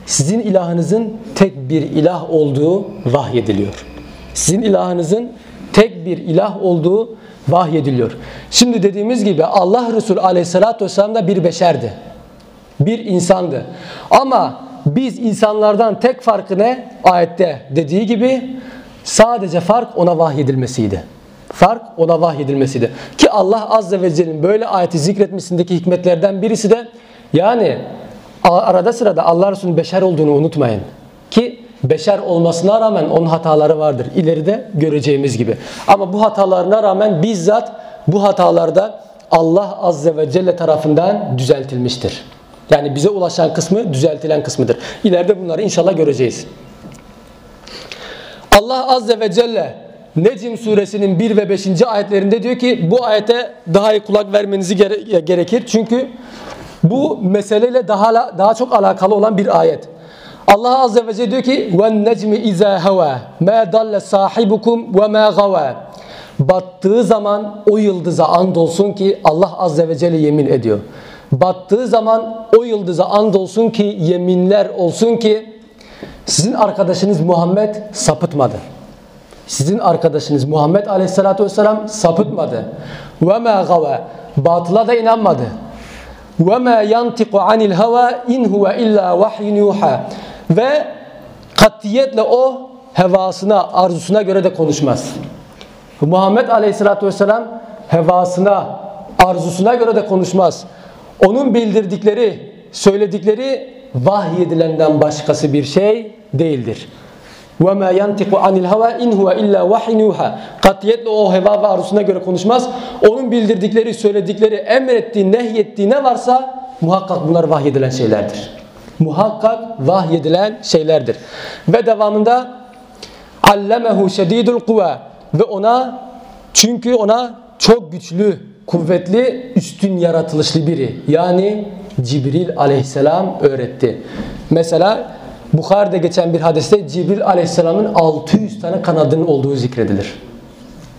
sizin ilahınızın tek bir ilah olduğu vahyediliyor. Sizin ilahınızın tek bir ilah olduğu vahyediliyor. Şimdi dediğimiz gibi Allah Resulü aleyhissalatü vesselam da bir beşerdi. Bir insandı. Ama biz insanlardan tek farkı ne? Ayette dediği gibi sadece fark ona vahyedilmesiydi. Fark ona vahyedilmesiydi. Ki Allah Azze ve Celle'nin böyle ayeti zikretmesindeki hikmetlerden birisi de yani arada sırada Allah Resulü'nün beşer olduğunu unutmayın. Beşer olmasına rağmen onun hataları vardır. İleride göreceğimiz gibi. Ama bu hatalarına rağmen bizzat bu hatalarda Allah Azze ve Celle tarafından düzeltilmiştir. Yani bize ulaşan kısmı düzeltilen kısmıdır. İleride bunları inşallah göreceğiz. Allah Azze ve Celle Necim suresinin 1 ve 5. ayetlerinde diyor ki bu ayete daha iyi kulak vermenizi gere gerekir. Çünkü bu meseleyle daha daha çok alakalı olan bir ayet. Allah azze ve celle diyor ki "Ven necmi iza hava ma dalle sahibukum ve ma gawa." Battığı zaman o yıldıza andolsun ki Allah azze ve celle yemin ediyor. battığı zaman o yıldıza and olsun ki yeminler olsun ki sizin arkadaşınız Muhammed sapıtmadı. Sizin arkadaşınız Muhammed Aleyhisselatü Vesselam sapıtmadı. Ma gava batıla da inanmadı. Ma yantiqu anil hava in huve illa vahyun yuha Ve katiyetle o hevasına, arzusuna göre de konuşmaz. Muhammed Aleyhisselatü Vesselam hevasına, arzusuna göre de konuşmaz. Onun bildirdikleri, söyledikleri vahyedilenden başkası bir şey değildir. وَمَا يَنْتِقُ عَنِ الْهَوَا اِنْ هُوَ اِلَّا وَحْيٌ يُوحَى Katiyetle o heva ve arzusuna göre konuşmaz. Onun bildirdikleri, söyledikleri, emrettiği, nehyettiği ne varsa muhakkak bunlar vahyedilen şeylerdir. Muhakkak vahyedilen şeylerdir. Ve devamında allemehu şedidul kuva ve ona çünkü ona çok güçlü, kuvvetli, üstün yaratılışlı biri. Yani Cibril aleyhisselam öğretti. Mesela Bukhari'de geçen bir hadiste Cibril aleyhisselamın 600 tane kanadının olduğu zikredilir.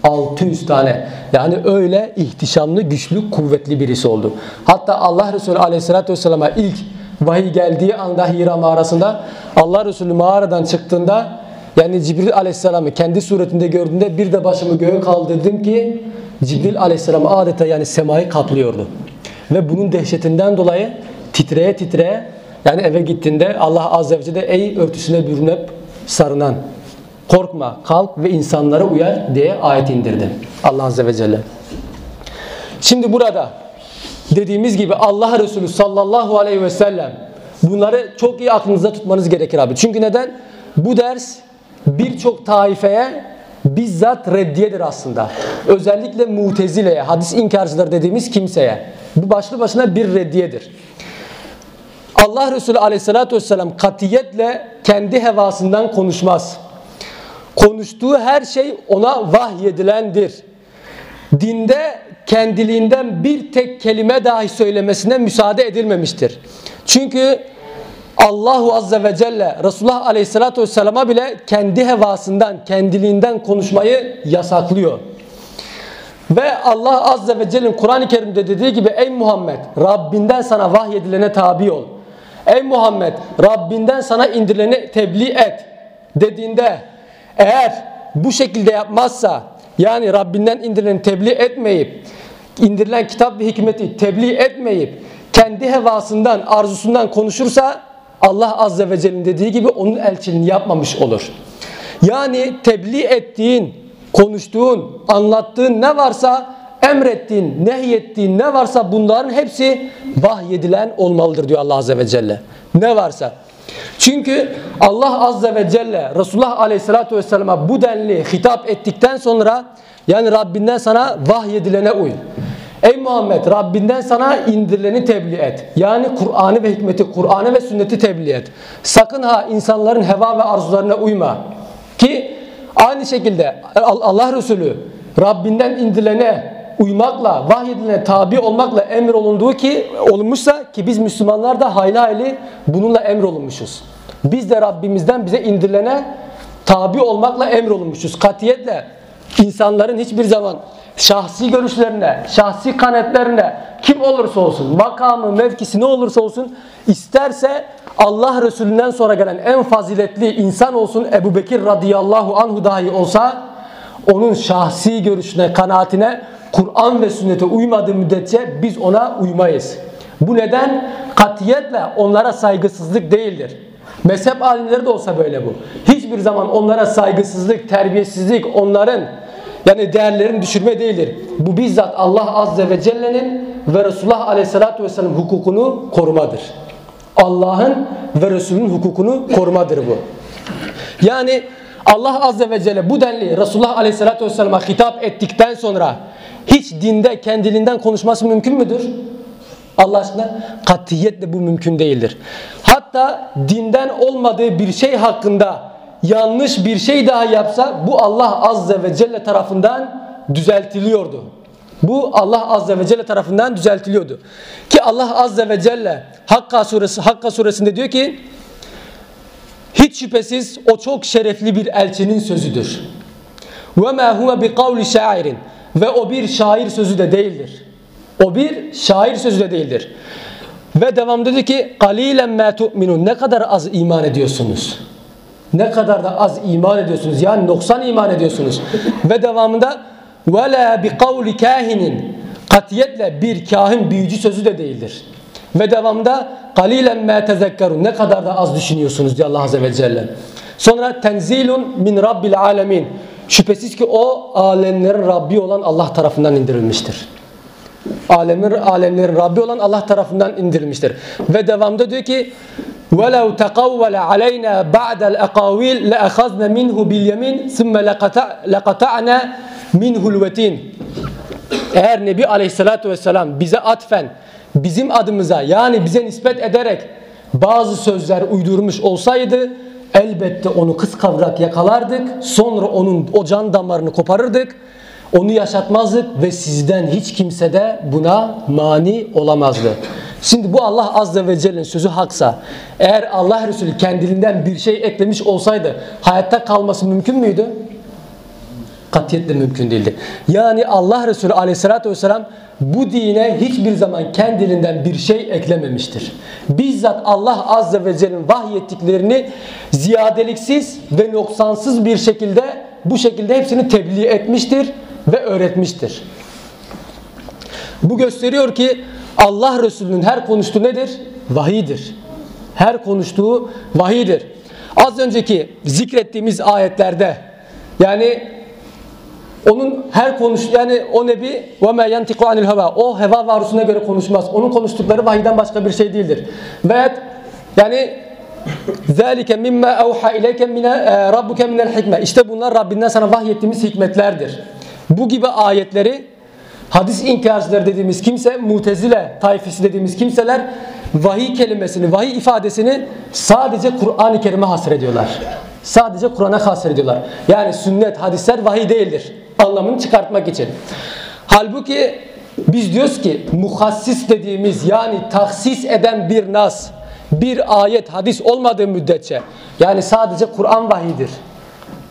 600 tane. Yani öyle ihtişamlı, güçlü, kuvvetli birisi oldu. Hatta Allah Resulü aleyhissalatü vesselama ilk vahiy geldiği anda Hira mağarasında Allah Resulü mağaradan çıktığında yani Cibril aleyhisselamı kendi suretinde gördüğünde bir de başımı göğe kaldırdım ki Cibril aleyhisselam adeta yani semayı kaplıyordu. Ve bunun dehşetinden dolayı titreye titreye yani eve gittiğinde Allah azze ve celle ey örtüsüne bürünüp sarınan korkma kalk ve insanlara uyar diye ayet indirdi. Allah azze ve celle. Şimdi burada dediğimiz gibi Allah Resulü sallallahu aleyhi ve sellem bunları çok iyi aklınızda tutmanız gerekir abi. Çünkü neden? Bu ders birçok taifeye bizzat reddiyedir aslında. Özellikle mutezileye, hadis inkarcıları dediğimiz kimseye. Bu başlı başına bir reddiyedir. Allah Resulü aleyhissalatü vesselam katiyetle kendi hevasından konuşmaz. Konuştuğu her şey ona vahyedilendir. Dinde kendiliğinden bir tek kelime dahi söylemesine müsaade edilmemiştir. Çünkü Allahu Azze ve Celle Resulullah Aleyhisselatü Vesselam'a bile kendi hevasından, kendiliğinden konuşmayı yasaklıyor. Ve Allah Azze ve Celle'nin Kur'an-ı Kerim'de dediği gibi ey Muhammed Rabbinden sana vahyedilene tabi ol. Ey Muhammed Rabbinden sana indirileni tebliğ et dediğinde eğer bu şekilde yapmazsa yani Rabbinden indirileni tebliğ etmeyip indirilen kitap ve hikmeti tebliğ etmeyip kendi hevasından arzusundan konuşursa Allah Azze ve Celle'nin dediği gibi onun elçiliğini yapmamış olur. Yani tebliğ ettiğin, konuştuğun, anlattığın ne varsa emrettiğin, nehyettiğin ne varsa bunların hepsi vahyedilen olmalıdır diyor Allah Azze ve Celle. Ne varsa. Çünkü Allah Azze ve Celle Resulullah Aleyhisselatü Vesselam'a bu denli hitap ettikten sonra yani Rabbinden sana vahyedilene uy. Ey Muhammed Rabbinden sana indirileni tebliğ et. Yani Kur'an'ı ve hikmeti, Kur'an'ı ve sünneti tebliğ et. Sakın ha insanların heva ve arzularına uyma. Ki aynı şekilde Allah Resulü Rabbinden indirilene uymakla, vahyedilene tabi olmakla emir olunduğu ki olunmuşsa ki biz Müslümanlar da hayli hayli bununla emir olunmuşuz. Biz de Rabbimizden bize indirilene tabi olmakla emir olunmuşuz. Katiyetle insanların hiçbir zaman şahsi görüşlerine, şahsi kanetlerine kim olursa olsun, makamı, mevkisi ne olursa olsun isterse Allah Resulünden sonra gelen en faziletli insan olsun Ebu Bekir radıyallahu anhu dahi olsa onun şahsi görüşüne, kanaatine Kur'an ve sünnete uymadığı müddetçe biz ona uymayız. Bu neden? Katiyetle onlara saygısızlık değildir. Mezhep alimleri de olsa böyle bu. Hiçbir zaman onlara saygısızlık, terbiyesizlik, onların yani değerlerini düşürme değildir. Bu bizzat Allah Azze ve Celle'nin ve Resulullah Aleyhisselatü Vesselam hukukunu korumadır. Allah'ın ve Resulünün hukukunu korumadır bu. Yani Allah Azze ve Celle bu denli Resulullah Aleyhisselatü Vesselam'a hitap ettikten sonra hiç dinde kendiliğinden konuşması mümkün müdür? Allah aşkına katiyetle bu mümkün değildir. Hatta dinden olmadığı bir şey hakkında yanlış bir şey daha yapsa bu Allah Azze ve Celle tarafından düzeltiliyordu. Bu Allah Azze ve Celle tarafından düzeltiliyordu. Ki Allah Azze ve Celle Hakka suresi Hakka suresinde diyor ki hiç şüphesiz o çok şerefli bir elçinin sözüdür. Ve ma huve bi kavli şairin ve o bir şair sözü de değildir. O bir şair sözü de değildir. Ve devam dedi ki kalilen ma tu'minun ne kadar az iman ediyorsunuz. Ne kadar da az iman ediyorsunuz. Yani 90 iman ediyorsunuz. ve devamında ve la bi kavli kahinin katiyetle bir kahin büyücü sözü de değildir. Ve devamda galilen ma tezekkerun. Ne kadar da az düşünüyorsunuz diye Allah Azze ve Celle. Sonra tenzilun min rabbil alemin. Şüphesiz ki o alemlerin Rabbi olan Allah tarafından indirilmiştir. Alemler, alemlerin Rabbi olan Allah tarafından indirilmiştir. Ve devamda diyor ki وَلَوْ تَقَوَّلَ عَلَيْنَا بَعْدَ الْاَقَاوِيلِ لَأَخَذْنَ مِنْهُ بِالْيَمِينِ ثُمَّ لَقَطَعْنَا مِنْهُ الْوَتِينَ Eğer Nebi Aleyhisselatü Vesselam bize atfen bizim adımıza yani bize nispet ederek bazı sözler uydurmuş olsaydı elbette onu kıskavrak yakalardık. Sonra onun o can damarını koparırdık. Onu yaşatmazdık ve sizden hiç kimse de buna mani olamazdı. Şimdi bu Allah Azze ve Celle'nin sözü haksa eğer Allah Resulü kendiliğinden bir şey eklemiş olsaydı hayatta kalması mümkün müydü? Katiyetle mümkün değildi. Yani Allah Resulü Aleyhisselatü Vesselam bu dine hiçbir zaman kendiliğinden bir şey eklememiştir. Bizzat Allah Azze ve Celle'nin vahyettiklerini ziyadeliksiz ve noksansız bir şekilde bu şekilde hepsini tebliğ etmiştir ve öğretmiştir. Bu gösteriyor ki Allah Resulü'nün her konuştuğu nedir? Vahidir. Her konuştuğu vahidir. Az önceki zikrettiğimiz ayetlerde yani onun her konuş yani o nebi ve me yantiku anil heva o heva varusuna göre konuşmaz. Onun konuştukları vahiden başka bir şey değildir. Ve yani zalike mimma evha ileyke mine rabbuke minel hikme. İşte bunlar Rabbinden sana vahyettiğimiz hikmetlerdir. Bu gibi ayetleri hadis inkarcıları dediğimiz kimse, mutezile tayfisi dediğimiz kimseler vahiy kelimesini, vahiy ifadesini sadece Kur'an-ı Kerim'e hasrediyorlar. Sadece Kur'an'a hasrediyorlar. Yani sünnet, hadisler vahiy değildir. Anlamını çıkartmak için. Halbuki biz diyoruz ki muhassis dediğimiz yani tahsis eden bir nas, bir ayet, hadis olmadığı müddetçe yani sadece Kur'an vahidir.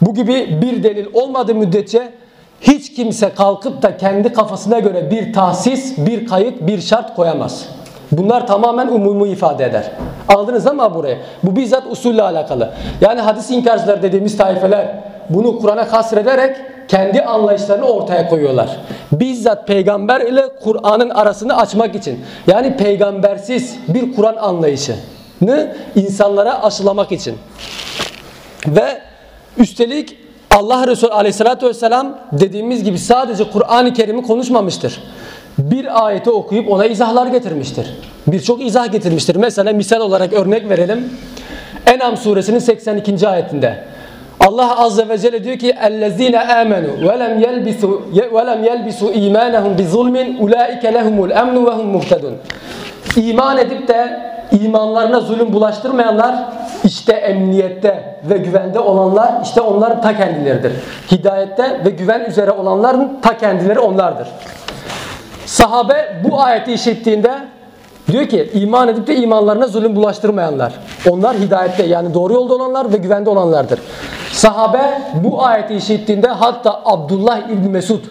Bu gibi bir delil olmadığı müddetçe hiç kimse kalkıp da kendi kafasına göre bir tahsis, bir kayıt, bir şart koyamaz. Bunlar tamamen umumu ifade eder. Anladınız ama buraya. Bu bizzat usulle alakalı. Yani hadis inkarcılar dediğimiz taifeler bunu Kur'an'a hasrederek kendi anlayışlarını ortaya koyuyorlar. Bizzat peygamber ile Kur'an'ın arasını açmak için. Yani peygambersiz bir Kur'an anlayışını insanlara aşılamak için. Ve üstelik Allah Resulü Aleyhisselatü vesselam dediğimiz gibi sadece Kur'an-ı Kerim'i konuşmamıştır. Bir ayeti okuyup ona izahlar getirmiştir. Birçok izah getirmiştir. Mesela misal olarak örnek verelim. Enam suresinin 82. ayetinde. Allah azze ve celle diyor ki ellezine amenu ve lem yelbisu ve lem yelbisu imanahum bi zulmin ulaike lehumul emnu ve hum muhtedun. İman edip de imanlarına zulüm bulaştırmayanlar işte emniyette ve güvende olanlar işte onların ta kendileridir. Hidayette ve güven üzere olanların ta kendileri onlardır. Sahabe bu ayeti işittiğinde diyor ki iman edip de imanlarına zulüm bulaştırmayanlar. Onlar hidayette yani doğru yolda olanlar ve güvende olanlardır. Sahabe bu ayeti işittiğinde hatta Abdullah İbni Mesud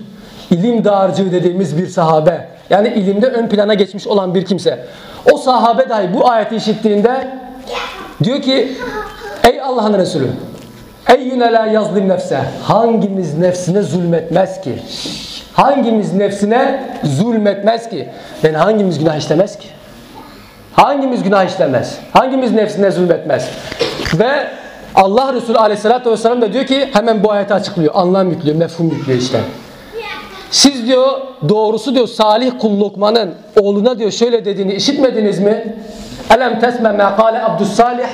ilim dağarcığı dediğimiz bir sahabe yani ilimde ön plana geçmiş olan bir kimse. O sahabe dahi bu ayeti işittiğinde diyor ki ey Allah'ın Resulü eyyüne la yazlim nefse hangimiz nefsine zulmetmez ki? Hangimiz nefsine zulmetmez ki? Yani hangimiz günah işlemez ki? Hangimiz günah işlemez? Hangimiz nefsine zulmetmez? Ve Allah Resulü Aleyhisselatü Vesselam da diyor ki hemen bu ayeti açıklıyor. Anlam yüklüyor, mefhum yüklüyor işte. Siz diyor doğrusu diyor Salih kul Lokman'ın oğluna diyor şöyle dediğini işitmediniz mi? Elem tesme me kâle Abdus Salih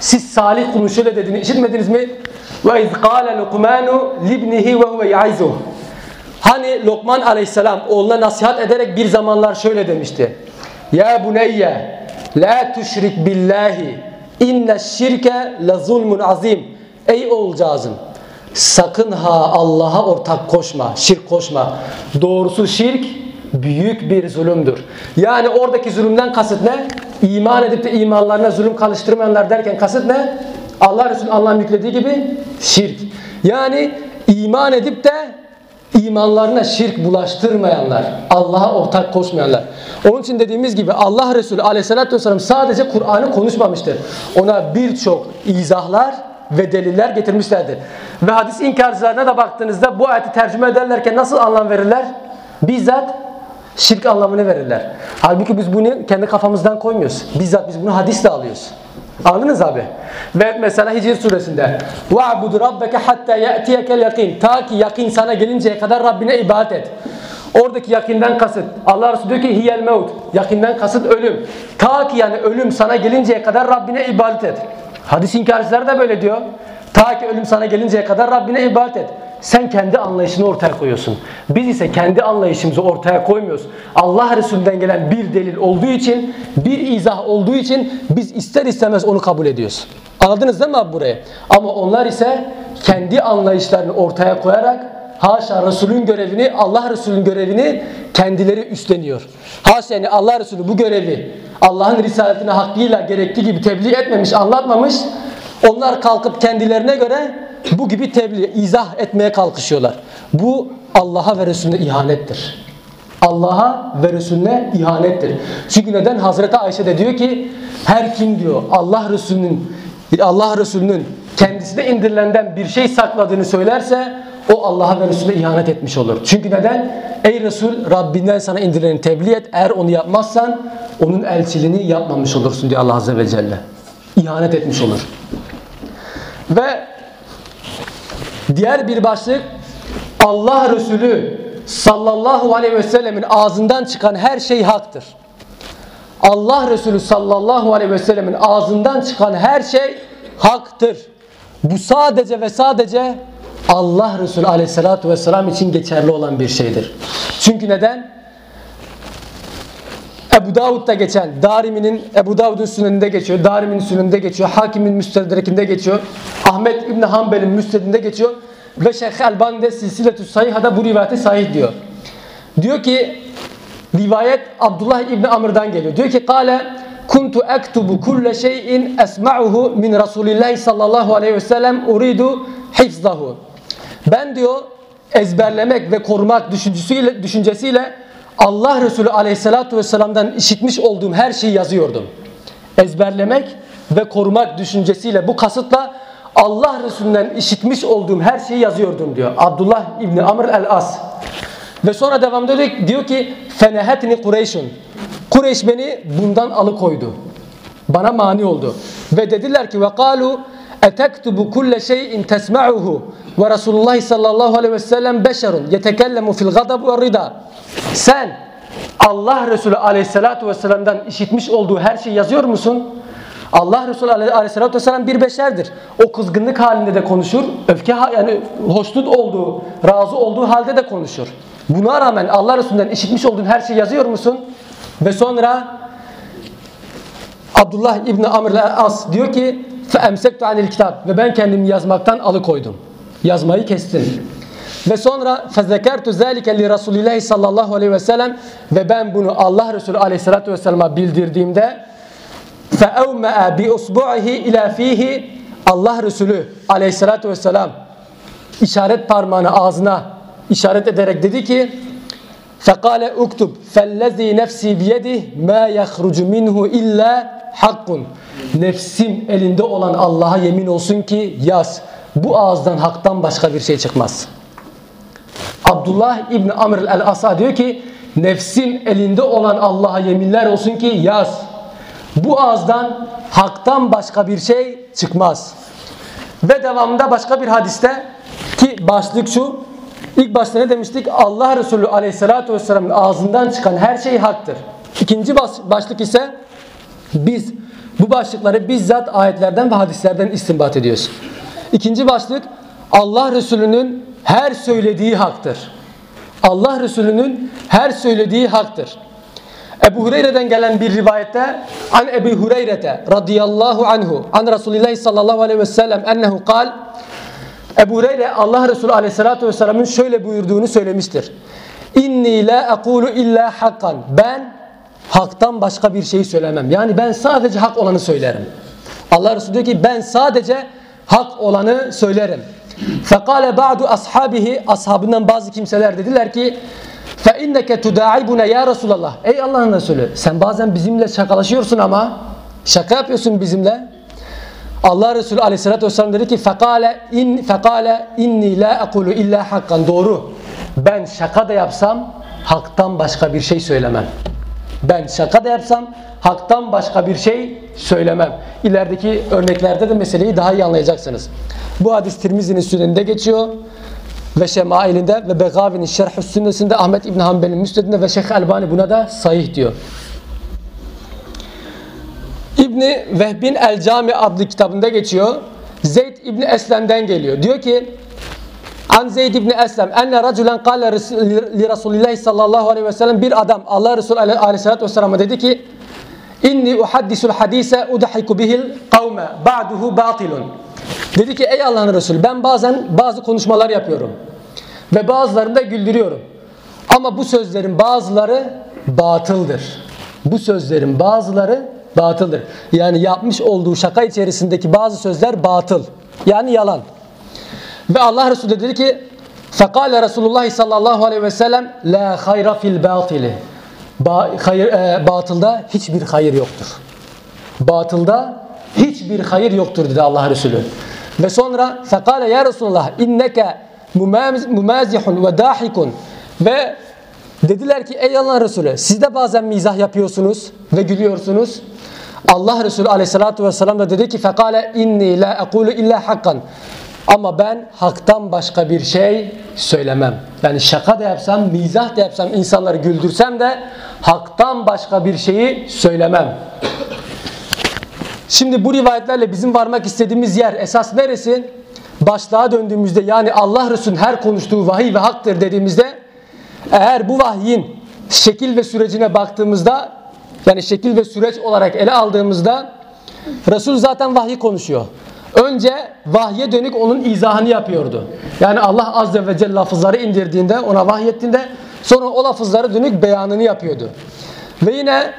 siz Salih kulun şöyle dediğini işitmediniz mi? Ve iz kâle Lokmanu libnihi ve huve yaizuh Hani Lokman aleyhisselam oğluna nasihat ederek bir zamanlar şöyle demişti. Ya buneyye la tuşrik billahi inne şirke la zulmun azim. Ey oğulcağızım sakın ha Allah'a ortak koşma, şirk koşma. Doğrusu şirk büyük bir zulümdür. Yani oradaki zulümden kasıt ne? İman edip de imanlarına zulüm kalıştırmayanlar derken kasıt ne? Allah Resulü Allah'ın yüklediği gibi şirk. Yani iman edip de imanlarına şirk bulaştırmayanlar, Allah'a ortak koşmayanlar. Onun için dediğimiz gibi Allah Resulü aleyhissalatü vesselam sadece Kur'an'ı konuşmamıştır. Ona birçok izahlar ve deliller getirmişlerdir. Ve hadis inkarcılarına da baktığınızda bu ayeti tercüme ederlerken nasıl anlam verirler? Bizzat şirk anlamını verirler. Halbuki biz bunu kendi kafamızdan koymuyoruz. Bizzat biz bunu hadisle alıyoruz. Anladınız abi? Ve mesela Hicr suresinde وَعْبُدْ رَبَّكَ حَتَّى يَأْتِيَكَ الْيَقِينَ Ta ki yakin sana gelinceye kadar Rabbine ibadet et. Oradaki yakinden kasıt. Allah Resulü diyor ki hiyel mevt. Yakinden kasıt ölüm. Ta ki yani ölüm sana gelinceye kadar Rabbine ibadet et. Hadis inkarcıları da böyle diyor. Ta ki ölüm sana gelinceye kadar Rabbine ibadet et. Sen kendi anlayışını ortaya koyuyorsun. Biz ise kendi anlayışımızı ortaya koymuyoruz. Allah Resulü'nden gelen bir delil olduğu için, bir izah olduğu için biz ister istemez onu kabul ediyoruz. Anladınız değil mi abi burayı? Ama onlar ise kendi anlayışlarını ortaya koyarak haşa Resulün görevini, Allah Resulü'nün görevini kendileri üstleniyor. Haşa yani Allah Resulü bu görevi Allah'ın risaletine hakkıyla gerektiği gibi tebliğ etmemiş, anlatmamış. Onlar kalkıp kendilerine göre bu gibi tebliğ, izah etmeye kalkışıyorlar. Bu Allah'a ve Resulüne ihanettir. Allah'a ve Resulüne ihanettir. Çünkü neden? Hazreti Ayşe de diyor ki her kim diyor Allah Resulü'nün Allah Resulü'nün kendisine indirilenden bir şey sakladığını söylerse o Allah'a ve Resulüne ihanet etmiş olur. Çünkü neden? Ey Resul Rabbinden sana indirileni tebliğ et. Eğer onu yapmazsan onun elçiliğini yapmamış olursun diyor Allah Azze ve Celle. İhanet etmiş olur. Ve diğer bir başlık Allah Resulü sallallahu aleyhi ve sellemin ağzından çıkan her şey haktır. Allah Resulü sallallahu aleyhi ve sellemin ağzından çıkan her şey haktır. Bu sadece ve sadece Allah Resulü aleyhissalatu vesselam için geçerli olan bir şeydir. Çünkü neden? Ebu Davud'da geçen, Darimi'nin Ebu Davud'un süneninde geçiyor, Darimi'nin süneninde geçiyor, Hakim'in müstedrekinde geçiyor, Ahmet İbni Hanbel'in müstedinde geçiyor ve Şeyh Elbani de Silsiletü Sahiha'da bu rivayete sahih diyor. Diyor ki rivayet Abdullah İbni Amr'dan geliyor. Diyor ki kale kuntu ektubu kulle şeyin esma'uhu min Resulillah sallallahu aleyhi ve sellem uridu hifzahu. Ben diyor ezberlemek ve korumak düşüncesiyle, düşüncesiyle Allah Resulü aleyhissalatu vesselam'dan işitmiş olduğum her şeyi yazıyordum. Ezberlemek ve korumak düşüncesiyle bu kasıtla Allah Resulü'nden işitmiş olduğum her şeyi yazıyordum diyor. Abdullah İbni Amr el-As. Ve sonra devamda diyor ki fenehetni Kureyş'un. Kureyş beni bundan alıkoydu. Bana mani oldu. Ve dediler ki ve kalu etektubu kulle şeyin tesma'uhu ve Resulullah sallallahu aleyhi ve sellem beşerun yetekellemu fil gadab ve. Sen Allah Resulü aleyhissalatu vesselam'dan işitmiş olduğu her şeyi yazıyor musun? Allah Resulü aleyhissalatü vesselam bir beşerdir. O kızgınlık halinde de konuşur. Öfke yani hoşnut olduğu, razı olduğu halde de konuşur. Buna rağmen Allah Resulü'nden işitmiş olduğun her şeyi yazıyor musun? Ve sonra Abdullah İbni Amr as diyor ki فَاَمْسَكْتُ عَنِ الْكِتاب Ve ben kendimi yazmaktan alıkoydum. Yazmayı kestim. Ve sonra فَذَكَرْتُ ذَٰلِكَ لِرَسُولِ اللّٰهِ sallallahu aleyhi ve sellem Ve ben bunu Allah Resulü aleyhissalatü vesselama bildirdiğimde فَاَوْمَأَ بِاُصْبُعِهِ اِلَى ف۪يهِ Allah Resulü aleyhissalatü vesselam işaret parmağını ağzına işaret ederek dedi ki Fekale uktub fellezî nefsi biyedih ma yahrucu minhu illa hakkun. Nefsim elinde olan Allah'a yemin olsun ki yaz. Bu ağızdan haktan başka bir şey çıkmaz. Abdullah İbni Amr el-Asa diyor ki nefsim elinde olan Allah'a yeminler olsun ki yaz. Bu ağızdan haktan başka bir şey çıkmaz. Ve devamında başka bir hadiste ki başlık şu İlk başta ne demiştik? Allah Resulü aleyhissalatü vesselamın ağzından çıkan her şey haktır. İkinci başlık ise biz bu başlıkları bizzat ayetlerden ve hadislerden istinbat ediyoruz. İkinci başlık Allah Resulü'nün her söylediği haktır. Allah Resulü'nün her söylediği haktır. Ebu Hureyre'den gelen bir rivayette an Ebu Hureyre'te radıyallahu anhu an Resulullah sallallahu aleyhi ve sellem ennehu kal Ebu Hureyre Allah Resulü aleyhissalatu vesselamın şöyle buyurduğunu söylemiştir. İnni la ekulu illa hakkan. Ben haktan başka bir şey söylemem. Yani ben sadece hak olanı söylerim. Allah Resulü diyor ki ben sadece hak olanı söylerim. Fekale ba'du ashabihi ashabından bazı kimseler dediler ki fe inneke tudaibuna ya Resulallah. Ey Allah'ın Resulü sen bazen bizimle şakalaşıyorsun ama şaka yapıyorsun bizimle. Allah Resulü Aleyhisselatü Vesselam dedi ki fekale in fekale inni la aqulu illa hakkan doğru. Ben şaka da yapsam haktan başka bir şey söylemem. Ben şaka da yapsam haktan başka bir şey söylemem. İlerideki örneklerde de meseleyi daha iyi anlayacaksınız. Bu hadis Tirmizi'nin süneninde geçiyor ve Şemailinde ve Begavi'nin Şerh-ü Sünnesinde Ahmet İbn Hanbel'in Müsnedinde ve Şeyh Albani buna da sahih diyor. İbni Vehbin El Cami adlı kitabında geçiyor. Zeyd İbni Eslem'den geliyor. Diyor ki An Zeyd İbni Eslem enne raculen kâle li Resulillahi sallallahu aleyhi ve sellem bir adam Allah Resulü aleyhissalatü vesselam'a dedi ki inni uhaddisul hadise udhiku bihil kavme ba'duhu batilun dedi ki ey Allah'ın Resulü ben bazen bazı konuşmalar yapıyorum ve bazılarını da güldürüyorum ama bu sözlerin bazıları batıldır bu sözlerin bazıları batıldır yani yapmış olduğu şaka içerisindeki bazı sözler batıl yani yalan ve Allah Resulü dedi ki Fekale Resulullah sallallahu aleyhi ve sellem La hayra fil batili ba hayır, e, Batılda hiçbir hayır yoktur. Batılda hiçbir hayır yoktur dedi Allah Resulü. Ve sonra Fekale ya Resulullah inneke mumazihun ve dahikun ve dediler ki ey Allah Resulü siz de bazen mizah yapıyorsunuz ve gülüyorsunuz. Allah Resulü aleyhissalatu vesselam da dedi ki fekale inni la ekulu illa hakkan ama ben haktan başka bir şey söylemem. Yani şaka da yapsam, mizah da yapsam, insanları güldürsem de haktan başka bir şeyi söylemem. Şimdi bu rivayetlerle bizim varmak istediğimiz yer esas neresi? Başlığa döndüğümüzde yani Allah Resulü'nün her konuştuğu vahiy ve haktır dediğimizde eğer bu vahyin şekil ve sürecine baktığımızda yani şekil ve süreç olarak ele aldığımızda Resul zaten vahiy konuşuyor. Önce vahye dönük onun izahını yapıyordu. Yani Allah azze ve celle lafızları indirdiğinde ona vahyettiğinde sonra o lafızları dönük beyanını yapıyordu. Ve yine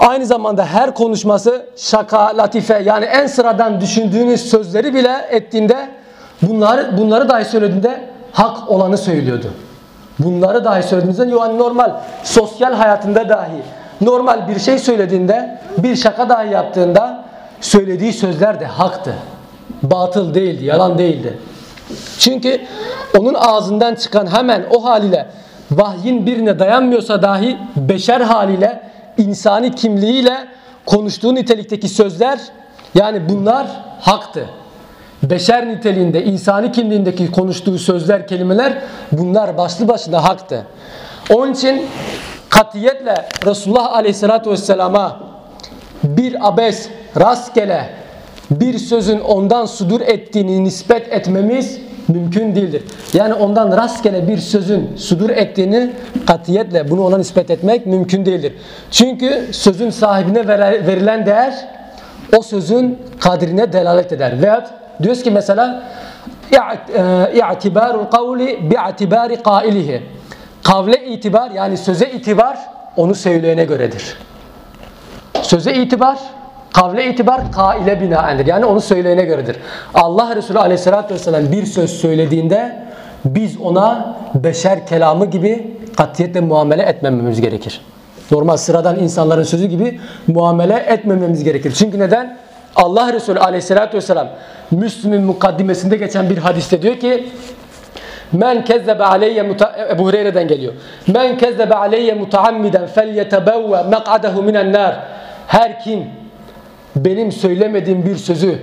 aynı zamanda her konuşması şaka, latife yani en sıradan düşündüğünüz sözleri bile ettiğinde bunları, bunları dahi söylediğinde hak olanı söylüyordu. Bunları dahi söylediğinizde yani normal sosyal hayatında dahi normal bir şey söylediğinde bir şaka dahi yaptığında söylediği sözler de haktı batıl değildi, yalan değildi. Çünkü onun ağzından çıkan hemen o haliyle vahyin birine dayanmıyorsa dahi beşer haliyle, insani kimliğiyle konuştuğu nitelikteki sözler yani bunlar haktı. Beşer niteliğinde, insani kimliğindeki konuştuğu sözler, kelimeler bunlar başlı başına haktı. Onun için katiyetle Resulullah Aleyhisselatü Vesselam'a bir abes, rastgele bir sözün ondan sudur ettiğini nispet etmemiz mümkün değildir. Yani ondan rastgele bir sözün sudur ettiğini katiyetle bunu ona nispet etmek mümkün değildir. Çünkü sözün sahibine verilen değer o sözün kadrine delalet eder. Veyahut diyoruz ki mesela i'tibarul kavli bi'atibari kailihi. Kavle itibar yani söze itibar onu söyleyene göredir. Söze itibar Kavle itibar kaile binaendir. Yani onu söyleyene göredir. Allah Resulü aleyhissalatü vesselam bir söz söylediğinde biz ona beşer kelamı gibi katiyetle muamele etmememiz gerekir. Normal sıradan insanların sözü gibi muamele etmememiz gerekir. Çünkü neden? Allah Resulü aleyhissalatü vesselam Müslüm'ün mukaddimesinde geçen bir hadiste diyor ki Men kezzebe aleyye Ebu Hureyre'den geliyor. Men kezzebe aleyye mutaammiden fel yetebevve mek'adehu minen nar. Her kim benim söylemediğim bir sözü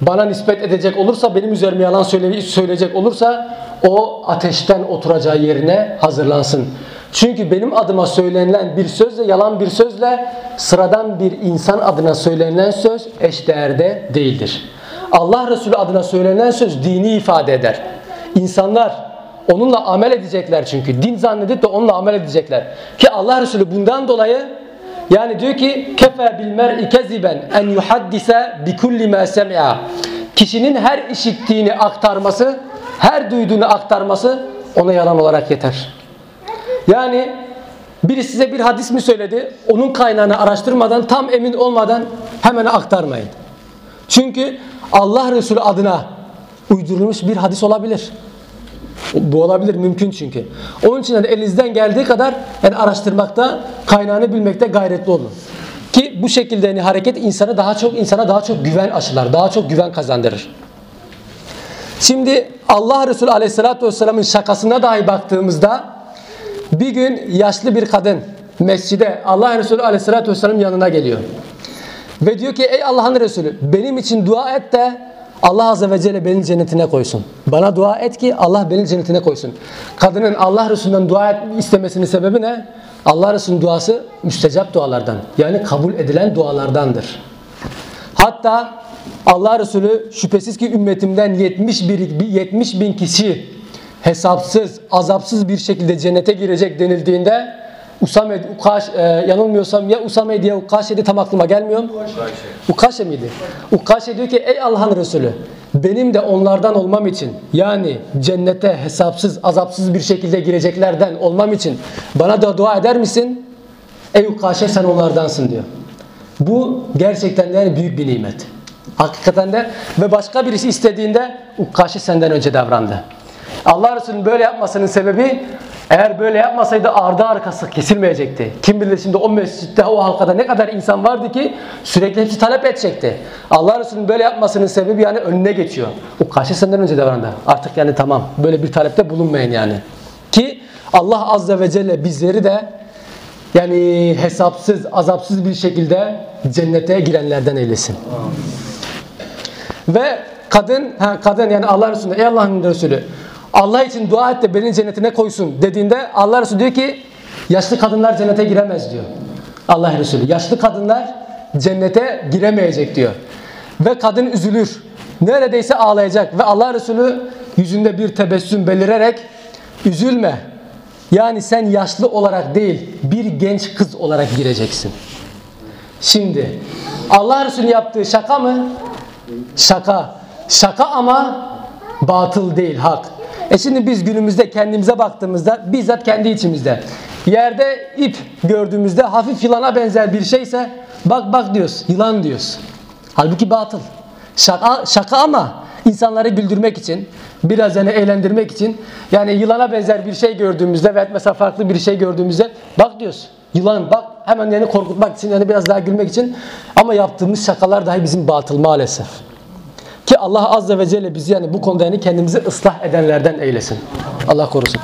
bana nispet edecek olursa, benim üzerime yalan söyleyecek olursa o ateşten oturacağı yerine hazırlansın. Çünkü benim adıma söylenilen bir sözle, yalan bir sözle sıradan bir insan adına söylenilen söz eşdeğerde değildir. Allah Resulü adına söylenen söz dini ifade eder. İnsanlar onunla amel edecekler çünkü. Din zannedip de onunla amel edecekler. Ki Allah Resulü bundan dolayı yani diyor ki kefe bil mer'i keziben en yuhaddise bi kulli ma semi'a. Kişinin her işittiğini aktarması, her duyduğunu aktarması ona yalan olarak yeter. Yani biri size bir hadis mi söyledi? Onun kaynağını araştırmadan, tam emin olmadan hemen aktarmayın. Çünkü Allah Resulü adına uydurulmuş bir hadis olabilir. Bu olabilir mümkün çünkü. Onun için de elinizden geldiği kadar yani araştırmakta, kaynağını bilmekte gayretli olun. Ki bu şekilde yani hareket insanı daha çok insana daha çok güven aşılar, daha çok güven kazandırır. Şimdi Allah Resulü Aleyhisselatü Vesselam'ın şakasına dahi baktığımızda bir gün yaşlı bir kadın mescide Allah Resulü Aleyhisselatü Vesselam'ın yanına geliyor. Ve diyor ki ey Allah'ın Resulü benim için dua et de Allah Azze ve Celle beni cennetine koysun. Bana dua et ki Allah beni cennetine koysun. Kadının Allah Resulü'nden dua et, istemesinin sebebi ne? Allah Resulü'nün duası müstecap dualardan. Yani kabul edilen dualardandır. Hatta Allah Resulü şüphesiz ki ümmetimden 70 bin, 70 bin kişi hesapsız, azapsız bir şekilde cennete girecek denildiğinde Usame, Ukaş, e, yanılmıyorsam ya Usame diye Ukaşe'di tam aklıma gelmiyor. Ukaşe miydi? Ukaşe diyor ki ey Allah'ın Resulü benim de onlardan olmam için yani cennete hesapsız, azapsız bir şekilde gireceklerden olmam için bana da dua eder misin? Ey Ukaşe sen onlardansın diyor. Bu gerçekten de büyük bir nimet. Hakikaten de ve başka birisi istediğinde Ukkaşi senden önce davrandı. Allah Resulü'nün böyle yapmasının sebebi eğer böyle yapmasaydı ardı arkası kesilmeyecekti. Kim bilir şimdi o mescitte o halkada ne kadar insan vardı ki sürekli hepsi talep edecekti. Allah Resulü'nün böyle yapmasının sebebi yani önüne geçiyor. Ukkaşi senden önce davrandı. Artık yani tamam böyle bir talepte bulunmayın yani. Ki Allah Azze ve Celle bizleri de yani hesapsız, azapsız bir şekilde cennete girenlerden eylesin. Ve kadın, ha, kadın yani Allah Resulü, ey Allah'ın Resulü Allah için dua et de beni cennetine koysun dediğinde Allah Resulü diyor ki yaşlı kadınlar cennete giremez diyor. Allah Resulü. Yaşlı kadınlar cennete giremeyecek diyor. Ve kadın üzülür. Neredeyse ağlayacak ve Allah Resulü yüzünde bir tebessüm belirerek üzülme. Yani sen yaşlı olarak değil bir genç kız olarak gireceksin. Şimdi Allah Resulü yaptığı şaka mı? Şaka. Şaka ama batıl değil hak. E şimdi biz günümüzde kendimize baktığımızda bizzat kendi içimizde yerde ip gördüğümüzde hafif yılana benzer bir şeyse bak bak diyoruz yılan diyoruz. Halbuki batıl. Şaka, şaka ama insanları güldürmek için biraz yani eğlendirmek için yani yılana benzer bir şey gördüğümüzde ve mesela farklı bir şey gördüğümüzde bak diyoruz. Yılan bak hemen yani korkutmak için yani biraz daha gülmek için ama yaptığımız şakalar dahi bizim batıl maalesef. Ki Allah Azze ve Celle bizi yani bu konuda yani kendimizi ıslah edenlerden eylesin. Allah korusun.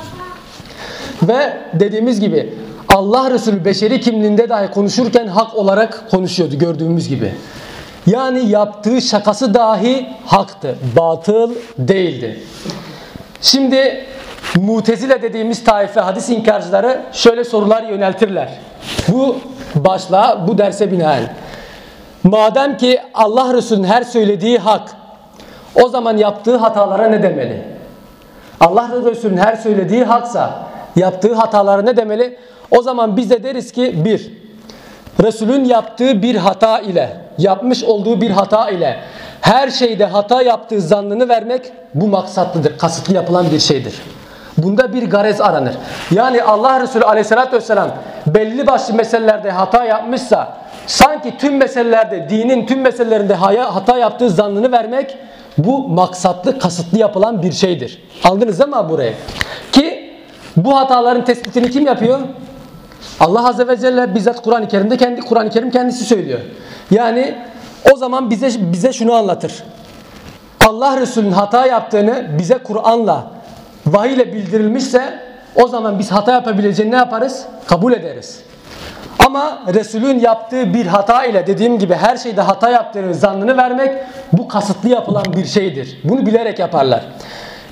Ve dediğimiz gibi Allah Resulü beşeri kimliğinde dahi konuşurken hak olarak konuşuyordu gördüğümüz gibi. Yani yaptığı şakası dahi haktı. Batıl değildi. Şimdi Mutezile dediğimiz taife hadis inkarcıları şöyle sorular yöneltirler. Bu başlığa, bu derse binaen. Madem ki Allah Resulü'nün her söylediği hak, o zaman yaptığı hatalara ne demeli? Allah Resulü'nün her söylediği haksa yaptığı hatalara ne demeli? O zaman biz de deriz ki bir, Resulün yaptığı bir hata ile, yapmış olduğu bir hata ile her şeyde hata yaptığı zannını vermek bu maksatlıdır. Kasıtlı yapılan bir şeydir. Bunda bir garez aranır. Yani Allah Resulü aleyhissalatü vesselam belli başlı meselelerde hata yapmışsa sanki tüm meselelerde, dinin tüm meselelerinde hata yaptığı zannını vermek bu maksatlı, kasıtlı yapılan bir şeydir. Anladınız değil mi burayı? Ki bu hataların tespitini kim yapıyor? Allah Azze ve Celle bizzat Kur'an-ı Kerim'de kendi Kur'an-ı Kerim kendisi söylüyor. Yani o zaman bize bize şunu anlatır. Allah Resulü'nün hata yaptığını bize Kur'an'la vahiy ile bildirilmişse o zaman biz hata yapabileceğini ne yaparız? Kabul ederiz. Ama Resulün yaptığı bir hata ile dediğim gibi her şeyde hata yaptığını zannını vermek bu kasıtlı yapılan bir şeydir. Bunu bilerek yaparlar.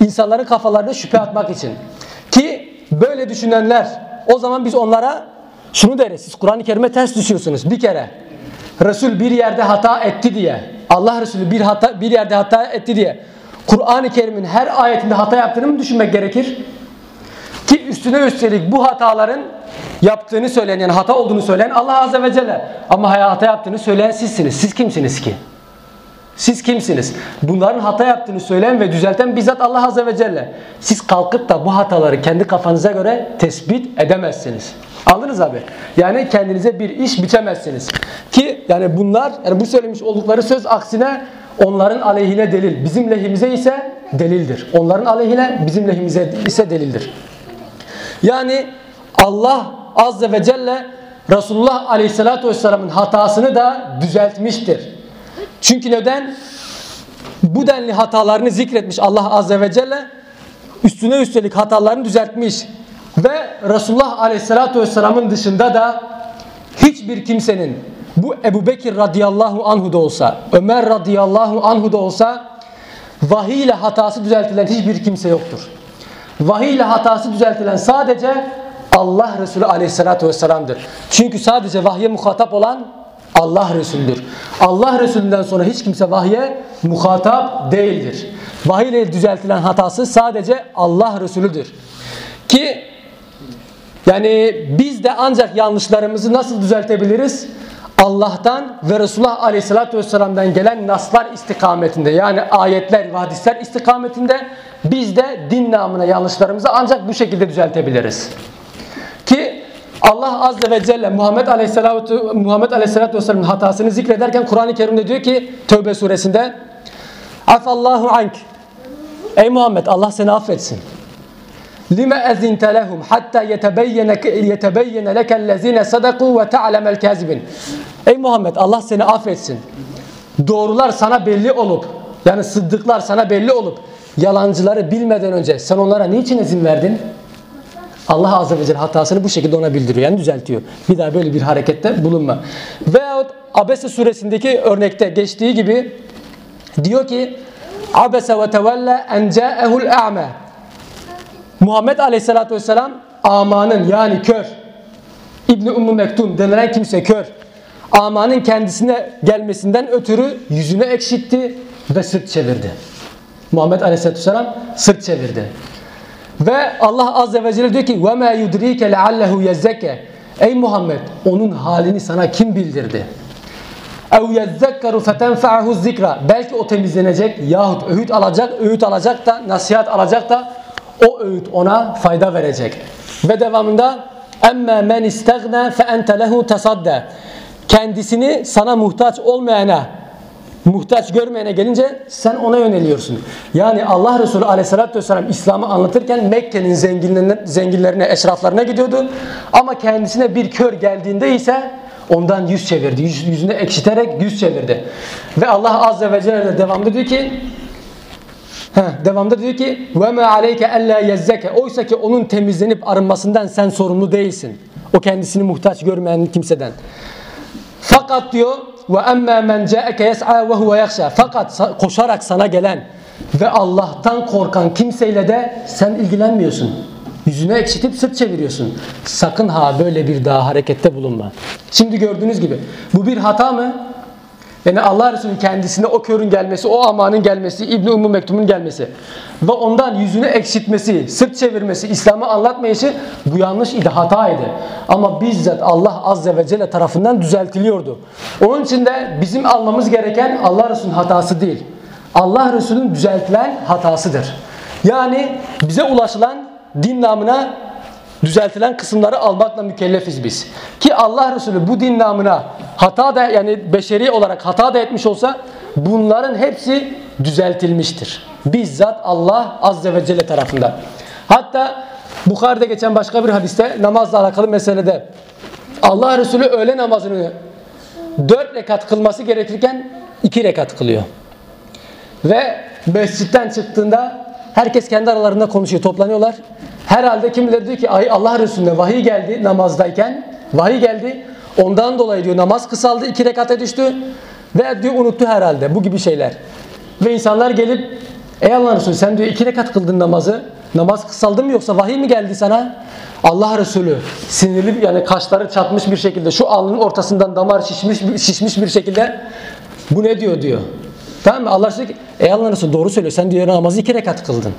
İnsanların kafalarına şüphe atmak için. Ki böyle düşünenler o zaman biz onlara şunu deriz. Siz Kur'an-ı Kerim'e ters düşüyorsunuz bir kere. Resul bir yerde hata etti diye. Allah Resulü bir hata bir yerde hata etti diye. Kur'an-ı Kerim'in her ayetinde hata yaptığını mı düşünmek gerekir? Ki üstüne üstelik bu hataların yaptığını söyleyen yani hata olduğunu söyleyen Allah Azze ve Celle. Ama hata yaptığını söyleyen sizsiniz. Siz kimsiniz ki? Siz kimsiniz? Bunların hata yaptığını söyleyen ve düzelten bizzat Allah Azze ve Celle. Siz kalkıp da bu hataları kendi kafanıza göre tespit edemezsiniz. Anladınız abi? Yani kendinize bir iş biçemezsiniz. Ki yani bunlar yani bu söylemiş oldukları söz aksine onların aleyhine delil, bizim lehimize ise delildir. Onların aleyhine, bizim lehimize ise delildir. Yani Allah Azze ve Celle Resulullah Aleyhisselatü Vesselam'ın hatasını da düzeltmiştir. Çünkü neden? Bu denli hatalarını zikretmiş Allah Azze ve Celle üstüne üstelik hatalarını düzeltmiş. Ve Resulullah Aleyhisselatü Vesselam'ın dışında da hiçbir kimsenin bu Ebu Bekir radıyallahu anhu da olsa, Ömer radıyallahu anhu da olsa vahiy ile hatası düzeltilen hiçbir kimse yoktur. Vahiy ile hatası düzeltilen sadece Allah Resulü aleyhissalatü vesselam'dır. Çünkü sadece vahye muhatap olan Allah Resulüdür. Allah Resulünden sonra hiç kimse vahye muhatap değildir. Vahiy ile düzeltilen hatası sadece Allah Resulüdür. Ki yani biz de ancak yanlışlarımızı nasıl düzeltebiliriz? Allah'tan ve Resulullah Aleyhisselatü Vesselam'dan gelen naslar istikametinde yani ayetler ve hadisler istikametinde biz de din namına yanlışlarımızı ancak bu şekilde düzeltebiliriz. Allah Azze ve Celle Muhammed Aleyhisselatü, Muhammed Aleyhisselatü Vesselam'ın hatasını zikrederken Kur'an-ı Kerim'de diyor ki Tövbe suresinde Afallahu ank Ey Muhammed Allah seni affetsin. Lime ezinte lehum hatta yetebeyyene yetebeyyene lekellezine sadaku ve ta'lemel kazibin. Ey Muhammed Allah seni affetsin. Doğrular sana belli olup yani sıddıklar sana belli olup yalancıları bilmeden önce sen onlara niçin izin verdin? Allah Azze ve Celle hatasını bu şekilde ona bildiriyor. Yani düzeltiyor. Bir daha böyle bir harekette bulunma. Veyahut Abese suresindeki örnekte geçtiği gibi diyor ki Abese ve tevelle en ca'ehul a'ma Muhammed Aleyhisselatü Vesselam amanın yani kör İbni Ummu Mektum denilen kimse kör amanın kendisine gelmesinden ötürü yüzünü ekşitti ve sırt çevirdi. Muhammed Aleyhisselatü Vesselam sırt çevirdi. Ve Allah Azze ve Celle diyor ki وَمَا يُدْرِيكَ لَعَلَّهُ يَزَّكَ Ey Muhammed onun halini sana kim bildirdi? اَوْ يَذَّكَّرُ فَتَنْفَعَهُ zikra Belki o temizlenecek yahut öğüt alacak, öğüt alacak da, nasihat alacak da o öğüt ona fayda verecek. Ve devamında اَمَّا مَنْ اِسْتَغْنَى فَاَنْتَ لَهُ تَصَدَّ Kendisini sana muhtaç olmayana, muhtaç görmeyene gelince sen ona yöneliyorsun. Yani Allah Resulü aleyhissalatü vesselam İslam'ı anlatırken Mekke'nin zenginlerine, zenginlerine, eşraflarına gidiyordu. Ama kendisine bir kör geldiğinde ise ondan yüz çevirdi. Yüz, yüzünü ekşiterek yüz çevirdi. Ve Allah Azze ve Celle devamlı diyor ki Heh, devamda diyor ki ve ma aleyke alla yezzeke oysa ki onun temizlenip arınmasından sen sorumlu değilsin. O kendisini muhtaç görmeyen kimseden. Fakat diyor ve emme men ca'eke yes'a ve huve yakhşa. Fakat koşarak sana gelen ve Allah'tan korkan kimseyle de sen ilgilenmiyorsun. Yüzüne ekşitip sırt çeviriyorsun. Sakın ha böyle bir daha harekette bulunma. Şimdi gördüğünüz gibi bu bir hata mı? Yani Allah Resulü'nün kendisine o körün gelmesi, o amanın gelmesi, İbn-i Ummu Mektum'un gelmesi ve ondan yüzünü eksiltmesi, sırt çevirmesi, İslam'ı anlatmayışı bu yanlış idi, hataydı. Ama bizzat Allah Azze ve Celle tarafından düzeltiliyordu. Onun için de bizim almamız gereken Allah Resulü'nün hatası değil. Allah Resulü'nün düzeltilen hatasıdır. Yani bize ulaşılan din namına düzeltilen kısımları almakla mükellefiz biz. Ki Allah Resulü bu din namına hata da yani beşeri olarak hata da etmiş olsa bunların hepsi düzeltilmiştir. Bizzat Allah Azze ve Celle tarafından. Hatta Bukhari'de geçen başka bir hadiste namazla alakalı meselede Allah Resulü öğle namazını dört rekat kılması gerekirken iki rekat kılıyor. Ve mescitten çıktığında herkes kendi aralarında konuşuyor, toplanıyorlar. Herhalde kimileri diyor ki ay Allah Resulüne vahiy geldi namazdayken. Vahiy geldi. Ondan dolayı diyor namaz kısaldı, iki rekata düştü. Ve diyor unuttu herhalde bu gibi şeyler. Ve insanlar gelip ey Allah Resulü sen diyor iki rekat kıldın namazı. Namaz kısaldı mı yoksa vahiy mi geldi sana? Allah Resulü sinirli yani kaşları çatmış bir şekilde şu alnının ortasından damar şişmiş, şişmiş bir şekilde bu ne diyor diyor. Tamam mı? Allah Resulü ey Allah Resulü doğru söylüyor sen diyor namazı iki rekat kıldın.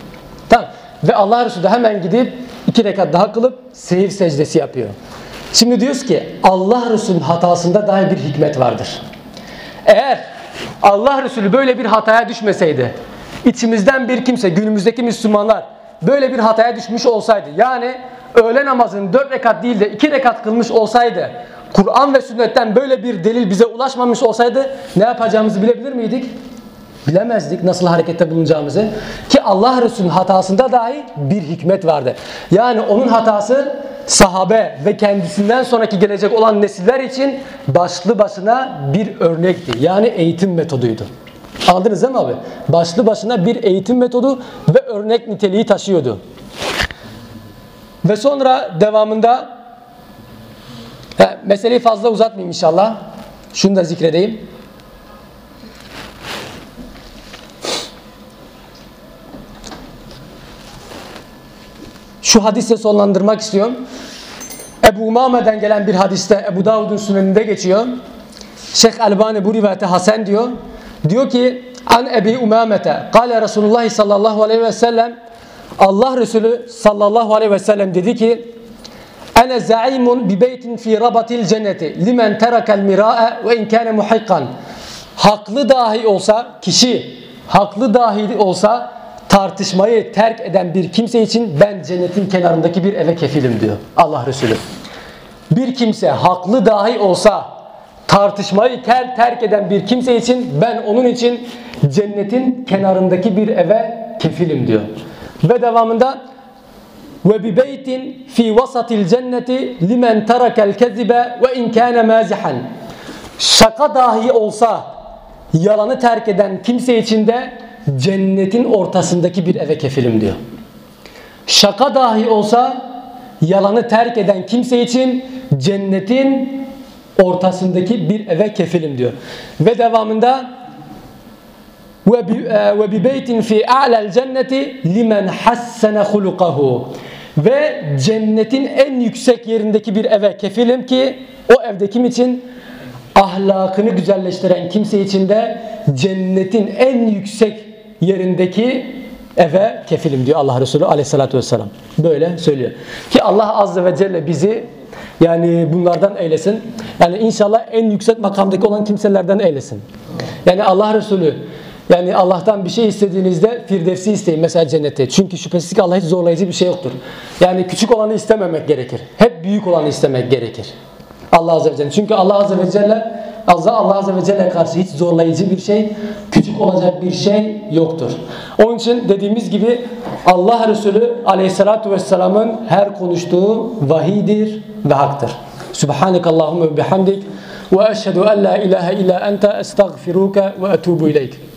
Tamam. Ve Allah Resulü de hemen gidip iki rekat daha kılıp seyir secdesi yapıyor. Şimdi diyoruz ki Allah Resulü'nün hatasında dahi bir hikmet vardır. Eğer Allah Resulü böyle bir hataya düşmeseydi, içimizden bir kimse, günümüzdeki Müslümanlar böyle bir hataya düşmüş olsaydı, yani öğle namazını dört rekat değil de iki rekat kılmış olsaydı, Kur'an ve sünnetten böyle bir delil bize ulaşmamış olsaydı ne yapacağımızı bilebilir miydik? Bilemezdik nasıl harekette bulunacağımızı. Ki Allah Resulü'nün hatasında dahi bir hikmet vardı. Yani onun hatası sahabe ve kendisinden sonraki gelecek olan nesiller için başlı başına bir örnekti. Yani eğitim metoduydu. Anladınız değil mi abi? Başlı başına bir eğitim metodu ve örnek niteliği taşıyordu. Ve sonra devamında meseleyi fazla uzatmayayım inşallah. Şunu da zikredeyim. Şu hadise sonlandırmak istiyorum. Ebu Umame'den gelen bir hadiste Ebu Davud'un süneninde geçiyor. Şeyh Albani bu rivayete Hasan diyor. Diyor ki An Ebi Umamete Kale Resulullah sallallahu aleyhi ve sellem Allah Resulü sallallahu aleyhi ve sellem dedi ki Ene zaimun bi beytin fi rabatil cenneti limen terakel mira'a ve in kâne muhikkan Haklı dahi olsa kişi haklı dahi olsa tartışmayı terk eden bir kimse için ben cennetin kenarındaki bir eve kefilim diyor Allah Resulü. Bir kimse haklı dahi olsa tartışmayı ter terk eden bir kimse için ben onun için cennetin kenarındaki bir eve kefilim diyor. Ve devamında ve bi beytin fi vasatil cenneti limen terakel kezibe ve in kana mazihan. Şaka dahi olsa yalanı terk eden kimse için de cennetin ortasındaki bir eve kefilim diyor. Şaka dahi olsa yalanı terk eden kimse için cennetin ortasındaki bir eve kefilim diyor. Ve devamında ve bi beytin fi a'la'l cenneti limen hassana hulukahu ve cennetin en yüksek yerindeki bir eve kefilim ki o evde kim için ahlakını güzelleştiren kimse için de cennetin en yüksek yerindeki eve kefilim diyor Allah Resulü aleyhissalatü vesselam. Böyle söylüyor. Ki Allah azze ve celle bizi yani bunlardan eylesin. Yani inşallah en yüksek makamdaki olan kimselerden eylesin. Yani Allah Resulü yani Allah'tan bir şey istediğinizde firdevsi isteyin mesela cennette. Çünkü şüphesiz ki Allah hiç zorlayıcı bir şey yoktur. Yani küçük olanı istememek gerekir. Hep büyük olanı istemek gerekir. Allah Azze ve Celle. Çünkü Allah Azze ve Celle Allah Azze ve Celle karşı hiç zorlayıcı bir şey, küçük olacak bir şey yoktur. Onun için dediğimiz gibi Allah Resulü Aleyhisselatü Vesselam'ın her konuştuğu vahidir ve haktır. Ve bihamdik ve eşhedü en la ilahe illa ente estağfiruke ve etubu ileyk.